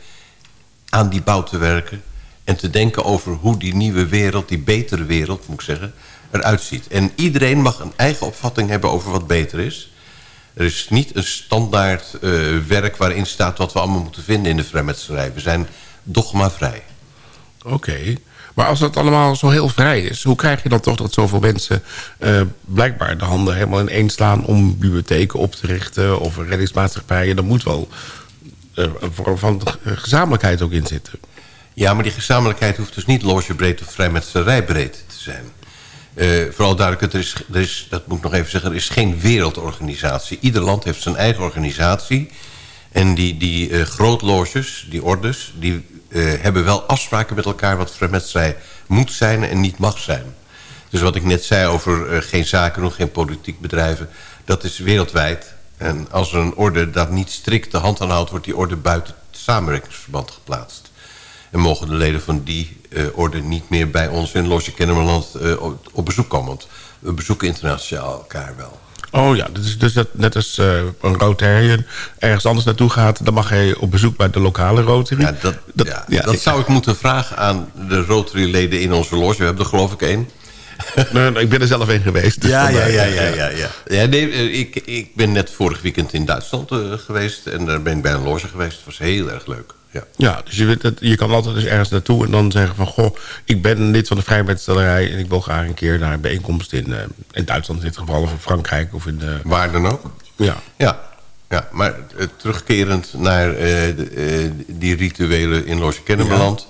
aan die bouw te werken. En te denken over hoe die nieuwe wereld, die betere wereld moet ik zeggen... eruit ziet. En iedereen mag een eigen opvatting hebben over wat beter is... Er is niet een standaard eh, werk waarin staat wat we allemaal moeten vinden in de vrijmetselarij. We zijn dogmavrij. Oké. Maar als dat allemaal zo heel vrij is... hoe krijg je dan toch dat zoveel mensen eh, blijkbaar de handen helemaal ineen slaan... om bibliotheken op te richten of reddingsmaatschappijen? Er moet wel eh, een vorm van gezamenlijkheid ook in zitten. Ja, maar die gezamenlijkheid hoeft dus niet logebreed of vrijmetselarijbreed te zijn. Uh, vooral duidelijk, er is, is, dat moet ik nog even zeggen... er is geen wereldorganisatie. Ieder land heeft zijn eigen organisatie. En die, die uh, grootloges, die ordes... die hebben wel afspraken met elkaar... wat vrijmetserij moet zijn en niet mag zijn. Dus wat ik net zei over geen zaken doen, geen politiek bedrijven... dat is wereldwijd. En als er een orde dat niet strikt de hand aanhoudt... wordt die orde buiten het samenwerkingsverband geplaatst. En mogen de leden van die uh, orde niet meer bij ons in Losje Kennemerland op, bezoek komen. Want we bezoeken internationaal elkaar wel. Oh ja, dus, dus dat, net als uh, een Rotarian ergens anders naartoe gaat... dan mag hij op bezoek bij de lokale Rotary. Ja, dat, dat, ja, ja, dat zou ik moeten vragen aan de Rotary-leden in onze loge. We hebben er geloof ik één. [laughs] nee, ik ben er zelf in geweest. Dus ja, ja, ja, ja, ja, ja. ja nee, ik, ik ben net vorig weekend in Duitsland geweest... en daar ben ik bij een loge geweest. Het was heel erg leuk. Ja. ja, dus je, weet dat, je kan altijd dus ergens naartoe en dan zeggen van... goh, ik ben lid van de vrijmetselarij... en ik wil graag een keer naar een bijeenkomst in, uh, in Duitsland in dit geval... of in Frankrijk of in... Uh, Waar dan ook? Ja. Ja, ja maar uh, terugkerend naar de, die rituelen in Loosje Kennemerland...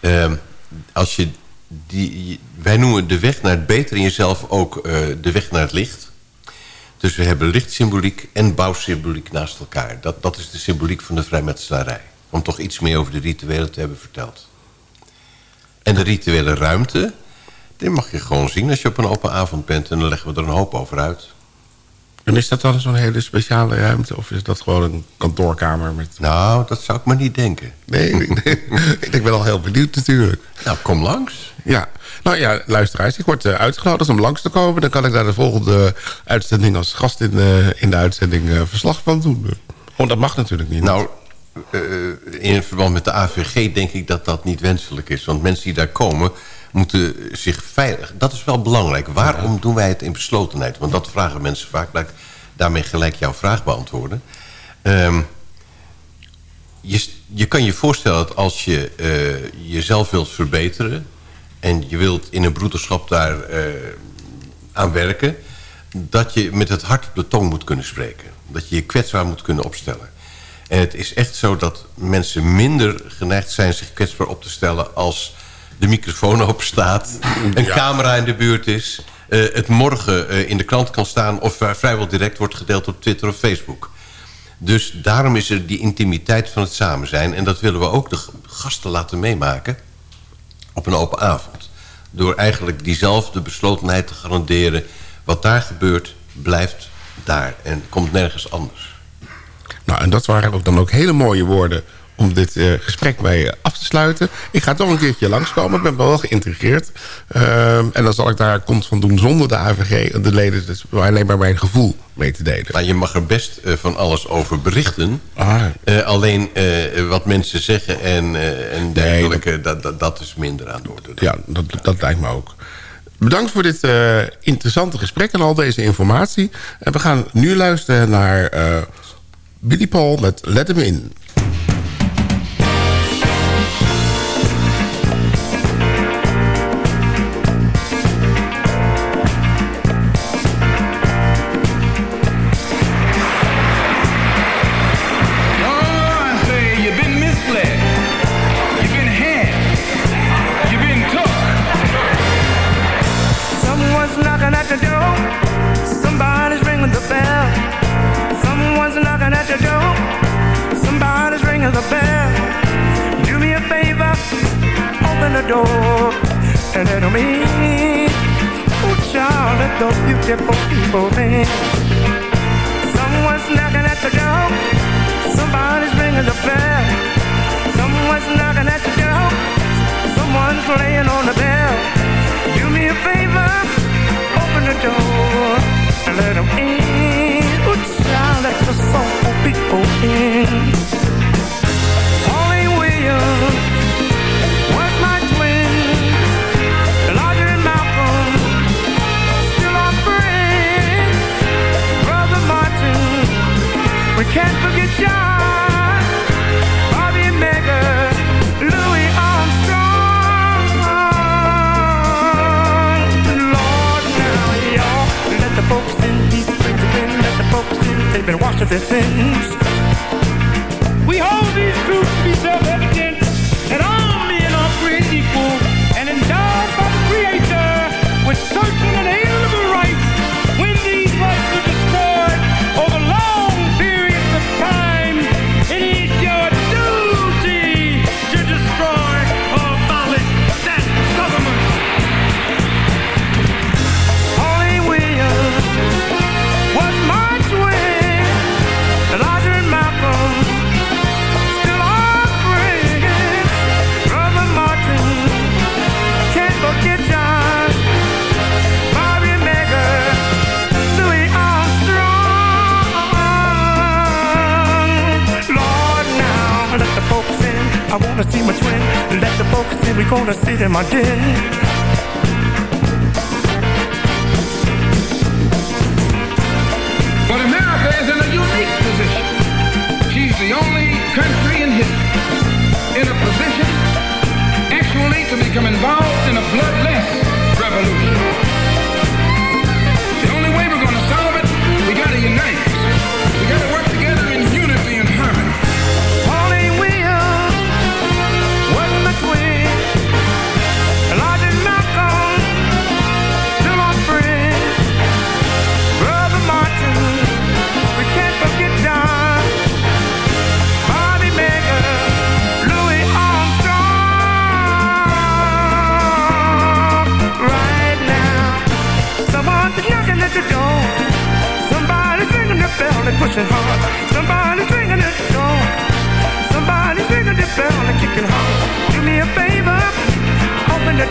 Ja. Ehm, als je die, wij noemen de weg naar het beter in jezelf ook de weg naar het licht... Dus we hebben lichtsymboliek en bouwsymboliek naast elkaar. Dat, dat is de symboliek van de vrijmetselarij om toch iets meer over de rituelen te hebben verteld. En de rituele ruimte, die mag je gewoon zien als je op een open avond bent... en dan leggen we er een hoop over uit. En is dat dan zo'n hele speciale ruimte? Of is dat gewoon een kantoorkamer? Met... Nou, dat zou ik maar niet denken. Nee, nee. [laughs] ik ben al heel benieuwd natuurlijk. Nou, kom langs. Ja, nou ja, luisteraars, ik word uh, uitgenodigd om langs te komen. Dan kan ik daar de volgende uitzending als gast in, uh, in de uitzending uh, verslag van doen. Want dat mag natuurlijk niet. Nou, in verband met de AVG denk ik dat dat niet wenselijk is. Want mensen die daar komen moeten zich veilig... Dat is wel belangrijk. Waarom doen wij het in beslotenheid? Want dat vragen mensen vaak. Laat ik daarmee gelijk jouw vraag beantwoorden. Um, je, je kan je voorstellen dat als je uh, jezelf wilt verbeteren... en je wilt in een broederschap daar uh, aan werken... dat je met het hart op de tong moet kunnen spreken. Dat je je kwetsbaar moet kunnen opstellen. En het is echt zo dat mensen minder geneigd zijn zich kwetsbaar op te stellen... als de microfoon [laughs] open staat, een ja. camera in de buurt is... Uh, het morgen uh, in de krant kan staan... of uh, vrijwel direct wordt gedeeld op Twitter of Facebook. Dus daarom is er die intimiteit van het samen zijn. En dat willen we ook de gasten laten meemaken op een open avond. Door eigenlijk diezelfde beslotenheid te garanderen... wat daar gebeurt, blijft daar en komt nergens anders. Nou, en dat waren ook dan ook hele mooie woorden om dit uh, gesprek mee af te sluiten. Ik ga toch een keertje langskomen. Ik ben wel geïntrigeerd. Uh, en dan zal ik daar kont van doen zonder de AVG de leden. Dus alleen maar mijn gevoel mee te delen. Maar je mag er best uh, van alles over berichten. Ah. alleen wat mensen zeggen en, en dergelijke, nee, dat, dat, dat, is minder aan de orde. Ja, dat, dat lijkt me ook. Bedankt voor dit interessante gesprek en al deze informatie. En we gaan nu luisteren naar... Billy Paul met Let Him In.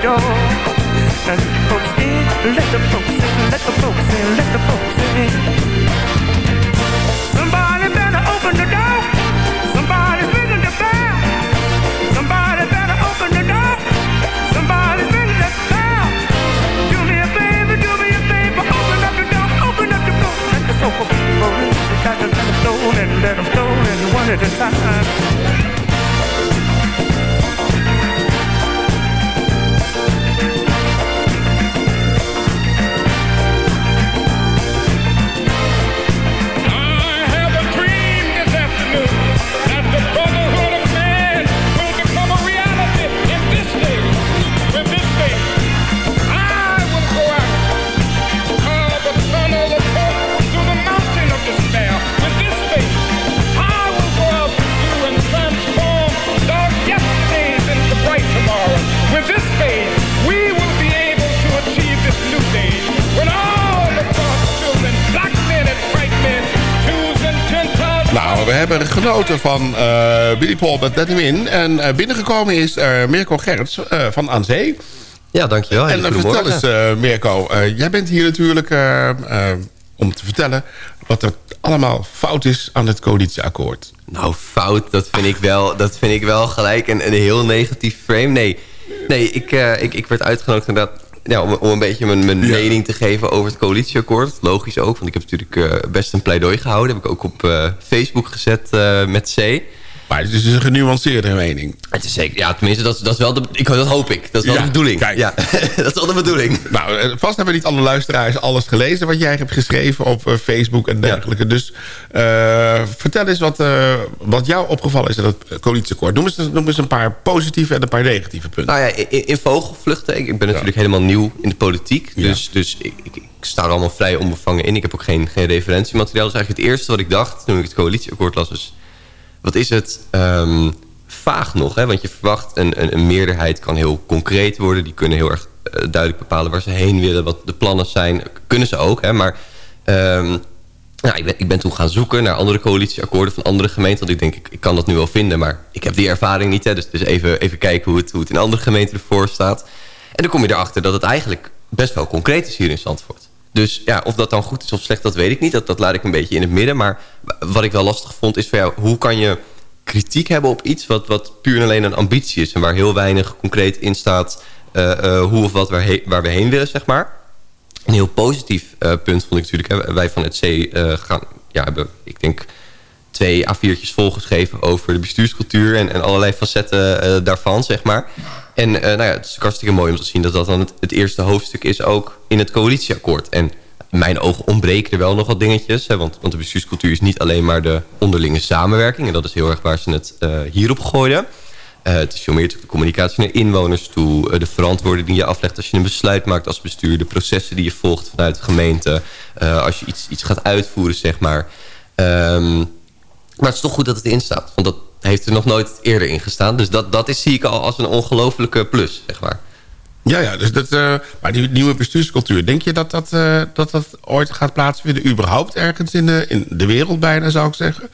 Door. Let the folks in, let the folks in, let the folks in, let the folks in. Somebody better open the door. Somebody's ringing the bell. Somebody better open the door. Somebody's ringing the bell. Do me a favor, do me a favor, open up the door, open up the door. Let the sofa people in. Let them know and let them know and one at a time. Hebben genoten van eh, Billy Paul met Let Him In. En eh, binnengekomen is Mirko Gerrits eh, van Aan Zee. Ja, dankjewel. En vertel eens, Mirko. jij bent hier natuurlijk om te vertellen... wat er allemaal fout is aan het coalitieakkoord. Nou, fout, dat vind ik wel, dat vind ik wel gelijk een, een heel negatief frame. Nee, nee ik, ik, ik werd uitgenodigd inderdaad ja, om, om een beetje mijn, mijn mening te geven over het coalitieakkoord. Logisch ook, want ik heb natuurlijk eh, best een pleidooi gehouden. Heb ik ook op eh, Facebook gezet eh, met C. Maar het is een genuanceerde mening. Het is zeker, ja, tenminste, dat, dat is wel de, ik, dat hoop ik. Dat is wel Ja, de bedoeling. kijk. Ja, [laughs] dat is wel de bedoeling. Nou, eh, vast hebben niet alle luisteraars alles gelezen... wat jij hebt geschreven op eh, Facebook en dergelijke. Dus eh, vertel eens wat, eh, wat jou opgevallen is in het coalitieakkoord. Noem eens, noem eens een paar positieve en een paar negatieve punten. Nou ja, in, in vogelvluchten. Ik, ik ben natuurlijk helemaal nieuw in de politiek. Dus, dus ik, ik, ik sta er allemaal vrij onbevangen in. Ik heb ook geen, geen referentiemateriaal. Dus eigenlijk het eerste wat ik dacht toen ik het coalitieakkoord las... is, wat is het ehm, vaag nog? Hè? Want je verwacht, een, een, een meerderheid kan heel concreet worden. Die kunnen heel erg eh, duidelijk bepalen waar ze heen willen. Wat de plannen zijn. Kunnen ze ook, hè? maar... ehm, Nou, ik, ben, ik ben toen gaan zoeken naar andere coalitieakkoorden van andere gemeenten. Want ik denk, ik, ik kan dat nu wel vinden, maar ik heb die ervaring niet. Hè, dus dus even, even kijken hoe het, hoe het in andere gemeenten ervoor staat. En dan kom je erachter dat het eigenlijk best wel concreet is hier in Zandvoort. Dus ja, of dat dan goed is of slecht, dat weet ik niet. Dat, dat laat ik een beetje in het midden. Maar wat ik wel lastig vond is van hoe kan je kritiek hebben op iets... wat, wat puur en alleen een ambitie is... en waar heel weinig concreet in staat eh, eh, hoe of wat waar, waar we heen willen, zeg maar. Een heel positief eh, punt vond ik natuurlijk. Hè. Wij van het C gaan, ja, hebben, ik denk, twee A4'tjes volgeschreven over de bestuurscultuur en, en allerlei facetten daarvan, zeg maar. En eh, nou ja, het is hartstikke mooi om te zien dat dat dan het, eerste hoofdstuk is ook in het coalitieakkoord. En in mijn ogen ontbreken er wel nog wat dingetjes. Hè, want, want de bestuurscultuur is niet alleen maar de onderlinge samenwerking. En dat is heel erg waar ze het eh, hierop gooien. Eh, het is veel meer de communicatie naar inwoners toe. de verantwoording die je aflegt als je een besluit maakt als bestuur. De processen die je volgt vanuit de gemeente. als je iets, iets gaat uitvoeren, zeg maar. Ehm, maar het is toch goed dat het erin staat. Want dat heeft er nog nooit eerder in gestaan. Dus dat, dat is, zie ik al als een ongelofelijke plus, zeg maar. Ja, ja, dus dat, eh, maar die nieuwe bestuurscultuur... denk je dat dat, eh, dat dat ooit gaat plaatsvinden? überhaupt ergens in de, in de wereld bijna, zou ik zeggen?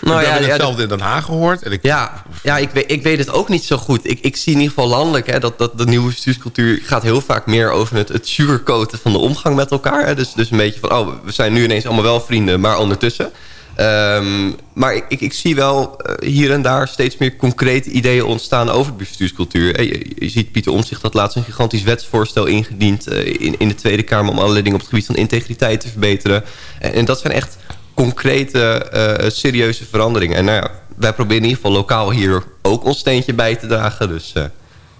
Nou we ja, hebben ja, hetzelfde in Den Haag gehoord. En ik, Ja, ja ik, weet, ik weet het ook niet zo goed. Ik, ik zie in ieder geval landelijk hè, dat, dat de nieuwe bestuurscultuur gaat heel vaak meer over het, het sugarcoaten van de omgang met elkaar. Hè. Dus, dus een beetje van, oh, we zijn nu ineens allemaal wel vrienden, maar ondertussen. Ehm, maar ik, ik, ik zie wel eh, hier en daar steeds meer concrete ideeën ontstaan over bestuurscultuur. Eh, Je, je ziet Pieter Omtzigt had laatst een gigantisch wetsvoorstel ingediend eh, in, in de Tweede Kamer om allerlei dingen op het gebied van integriteit te verbeteren. En, en dat zijn echt concrete, serieuze veranderingen. En nou ja, wij proberen in ieder geval lokaal hier ook ons steentje bij te dragen. Dus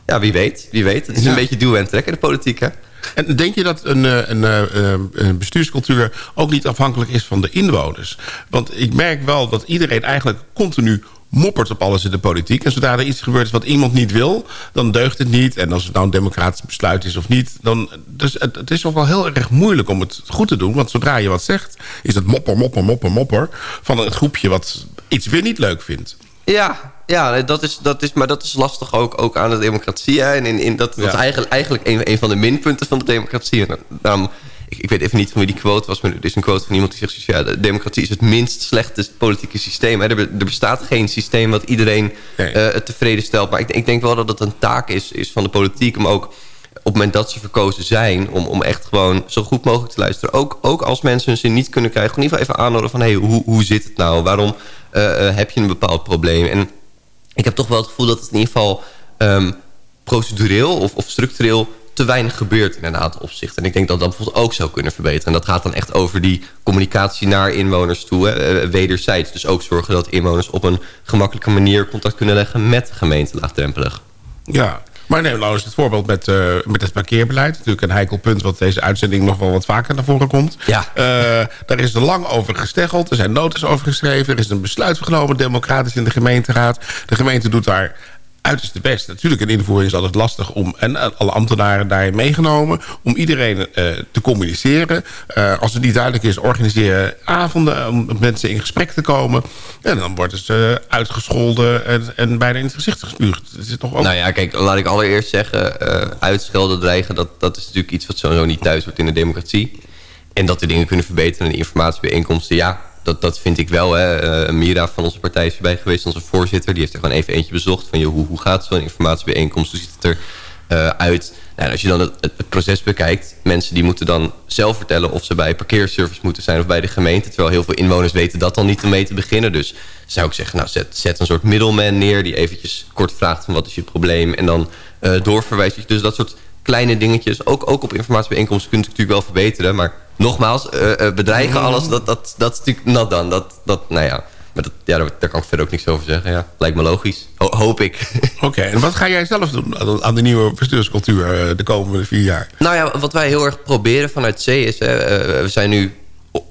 ja, wie weet, wie weet. Het is Ja. een beetje duwen en trekken, de politiek, hè? En denk je dat een, eh, eh, eh, een bestuurscultuur ook niet afhankelijk is van de inwoners? Want ik merk wel dat iedereen eigenlijk continu moppert op alles in de politiek. En zodra er iets gebeurt wat iemand niet wil, dan deugt het niet. En als het nou een democratisch besluit is of niet... dan dus het, het is toch wel heel erg moeilijk om het goed te doen. Want zodra je wat zegt, is het mopper, mopper, mopper, mopper... van een groepje wat iets weer niet leuk vindt. Ja, ja nee, dat is, dat is, maar dat is lastig ook, ook aan de democratie. Hè? En in, in, dat, dat is eigenlijk, eigenlijk een, een van de minpunten van de democratie. En daarom, ik, ik weet even niet van wie die quote was... maar er is een quote van iemand die zegt... Ja, de democratie is het minst slechte politieke systeem. Hè? Er, er bestaat geen systeem wat iedereen Nee. eh, tevreden stelt. Maar ik, ik denk wel dat het een taak is, is van de politiek... om ook op het moment dat ze verkozen zijn... om, om echt gewoon zo goed mogelijk te luisteren. Ook, ook als mensen hun zin niet kunnen krijgen... in ieder geval even aanhoren van... Hey, hoe, hoe zit het nou? Waarom eh, eh, heb je een bepaald probleem? En ik heb toch wel het gevoel dat het in ieder geval... ehm, procedureel of, of structureel te weinig gebeurt in een aantal opzichten. En ik denk dat dat bijvoorbeeld ook zou kunnen verbeteren. En dat gaat dan echt over die communicatie naar inwoners toe. Hè, eh, wederzijds. Dus ook zorgen dat inwoners op een gemakkelijke manier... contact kunnen leggen met de gemeente laagdrempelig. Ja, maar neem nou eens het voorbeeld met, eh, met het parkeerbeleid. Natuurlijk een heikel punt wat deze uitzending nog wel wat vaker naar voren komt. Ja. Eh, daar is er lang over gesteggeld. Er zijn notas over geschreven. Er is een besluit genomen, democratisch in de gemeenteraad. De gemeente doet daar uiterst de best. Natuurlijk, een invoering is altijd lastig om... en eh, alle ambtenaren daarin meegenomen... om iedereen eh, te communiceren. Eh, als het niet duidelijk is, organiseren avonden... om met mensen in gesprek te komen. En dan worden ze uitgescholden en, en bijna in het gezicht gespuugd. Het is toch ook... Nou ja, kijk, laat ik allereerst zeggen... uitschelden, dreigen, dat, dat is natuurlijk iets wat sowieso niet thuis hoort in de democratie. En dat we dingen kunnen verbeteren en informatiebijeenkomsten, ja, dat, dat vind ik wel. Hè. Eh, Mira van onze partij is erbij geweest, onze voorzitter. Die heeft er gewoon even eentje bezocht van, joh, hoe, hoe gaat zo'n informatiebijeenkomst? Hoe ziet het er eh, uit? Nou, als je dan het, proces bekijkt, mensen die moeten dan zelf vertellen of ze bij parkeerservice moeten zijn of bij de gemeente. Terwijl heel veel inwoners weten dat dan niet om mee te beginnen. Dus zou ik zeggen, nou, zet, zet een soort middelman neer die eventjes kort vraagt van wat is je probleem en dan eh doorverwijst. Dus dat soort kleine dingetjes, ook, ook op informatiebijeenkomsten kun je natuurlijk wel verbeteren. Maar nogmaals, eh, eh, bedreigen alles, dat, dat, dat is natuurlijk nat dan. Dat, dat, nou ja, maar dat, ja, daar, daar kan ik verder ook niks over zeggen. Ja, lijkt me logisch. Ho- hoop ik. [laughs] Oké, en wat ga jij zelf doen aan- de nieuwe bestuurscultuur eh, de komende vier jaar? Nou ja, wat wij heel erg proberen vanuit C is... Hè, we, zijn nu,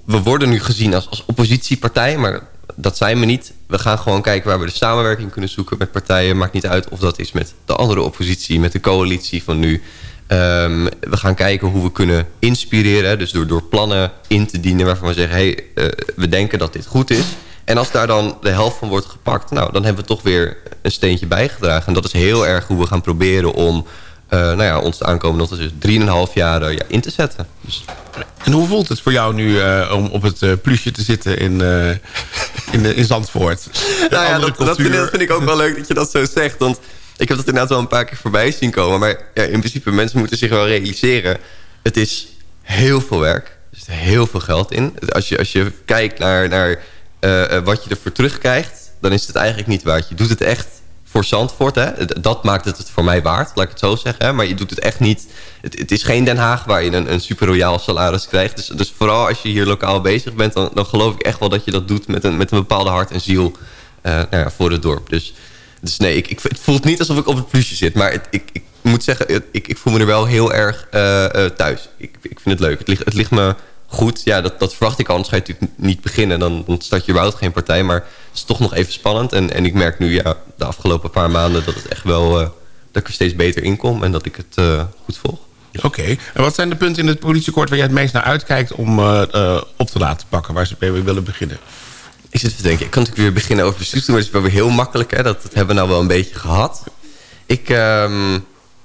we worden nu gezien als, als oppositiepartij, maar dat zijn we niet. We gaan gewoon kijken waar we de samenwerking kunnen zoeken met partijen. Maakt niet uit of dat is met de andere oppositie, met de coalitie van nu. Ehm, we gaan kijken hoe we kunnen inspireren. Dus door, door plannen in te dienen waarvan we zeggen... hey, eh, we denken dat dit goed is. En als daar dan de helft van wordt gepakt... nou, dan hebben we toch weer een steentje bijgedragen. En dat is heel erg hoe we gaan proberen om... eh, nou ja, ons de aankomende dus 3,5 jaar eh, ja, in te zetten. Dus, En hoe voelt het voor jou nu eh, om op het plusje te zitten in, in, in Zandvoort? Nou ja, dat, dat, vind, dat vind ik ook wel leuk dat je dat zo zegt. Want ik heb dat inderdaad wel een paar keer voorbij zien komen. Maar ja, in principe, mensen moeten zich wel realiseren... het is heel veel werk. Er zit heel veel geld in. Als je, als je kijkt naar, naar wat je ervoor terugkrijgt... dan is het eigenlijk niet waard. Je doet het echt voor Zandvoort. Hè? Dat maakt het het voor mij waard, laat ik het zo zeggen. Maar je doet het echt niet... Het, het is geen Den Haag waar je een, een super royaal salaris krijgt. Dus, dus vooral als je hier lokaal bezig bent... Dan, dan geloof ik echt wel dat je dat doet met een, met een bepaalde hart en ziel... eh, nou ja, voor het dorp. Dus, dus nee, ik, ik, het voelt niet alsof ik op het plusje zit. Maar ik, ik moet zeggen, ik, ik voel me er wel heel erg eh, eh, thuis. Ik, ik vind het leuk. Het ligt, het ligt me goed. Ja, dat, dat verwacht ik anders ga je natuurlijk niet beginnen. Dan, dan start je überhaupt geen partij. Maar is toch nog even spannend. En, en ik merk nu ja, de afgelopen paar maanden dat het echt wel... eh, dat ik er steeds beter in kom en dat ik het eh, goed volg. Oké. En wat zijn de punten in het politiekort waar jij het meest naar uitkijkt om eh, op te laten pakken? Waar ze mee willen beginnen? Ik zit te denken, ik kan natuurlijk weer beginnen over bestuursdoen. Maar dat is wel weer heel makkelijk. Hè? Dat, dat hebben we nou wel een beetje gehad. Ik, ehm,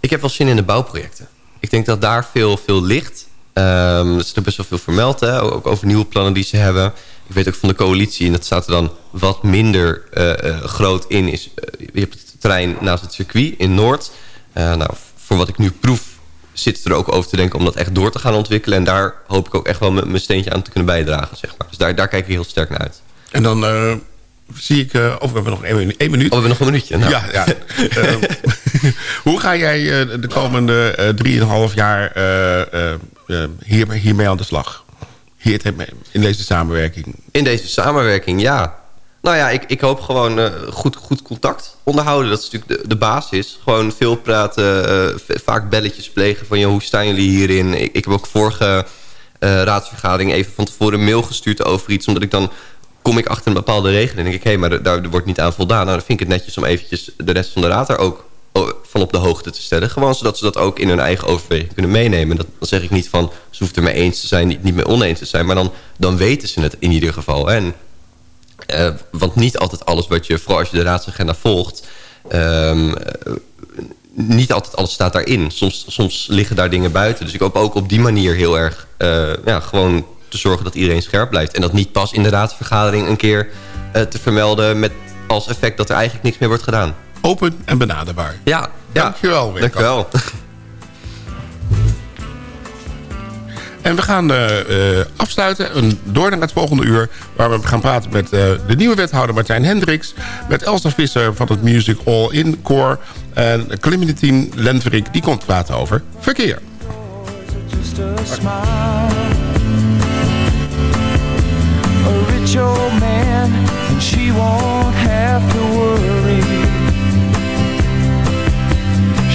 ik heb wel zin in de bouwprojecten. Ik denk dat daar veel, veel ligt. Ehm er is er best wel veel vermeld. Hè? Ook over nieuwe plannen die ze hebben. Ik weet ook van de coalitie, en dat staat er dan wat minder eh, eh, groot in... is eh, je hebt het terrein naast het circuit in Noord. Nou, voor wat ik nu proef zit er ook over te denken om dat echt door te gaan ontwikkelen. En daar hoop ik ook echt wel mijn mijn steentje aan te kunnen bijdragen. Zeg maar. Dus daar, daar kijk ik heel sterk naar uit. En dan zie ik... of we hebben nog één, één minuut. Oh, we hebben nog een minuutje. Nou. Ja, ja. [laughs] [laughs] Hoe ga jij de komende drieënhalf jaar hier, hiermee aan de slag? Hier, in deze samenwerking? In deze samenwerking, ja. Nou ja, ik, ik hoop gewoon eh, goed, goed contact onderhouden. Dat is natuurlijk de, de basis. Gewoon veel praten, eh, vaak belletjes plegen van... Joh, hoe staan jullie hierin? Ik, ik heb ook vorige eh, raadsvergadering even van tevoren een mail gestuurd over iets... omdat ik dan kom ik achter een bepaalde regel en denk ik... hé, maar daar wordt niet aan voldaan. Nou, dan vind ik het netjes om eventjes de rest van de raad daar ook van op de hoogte te stellen. Gewoon zodat ze dat ook in hun eigen overweging kunnen meenemen. Dat, dan zeg ik niet van, ze hoeft er mee eens te zijn, niet, mee oneens te zijn. Maar dan, dan weten ze het in ieder geval. En, eh, want niet altijd alles wat je, vooral als je de raadsagenda volgt... ehm, eh, niet altijd alles staat daarin. Soms, soms liggen daar dingen buiten. Dus ik hoop ook op die manier heel erg eh, ja, gewoon te zorgen dat iedereen scherp blijft. En dat niet pas in de raadsvergadering een keer te vermelden... met als effect dat er eigenlijk niks meer wordt gedaan. Open en benaderbaar. Ja, ja. Dankjewel, Wilco. Dankjewel. [laughs] En we gaan eh, eh, afsluiten en door naar het volgende uur... waar we gaan praten met eh, de nieuwe wethouder Martijn Hendricks... met Elsa Visser van het Music All In Core... en Clementine Lentverik, die komt praten over verkeer.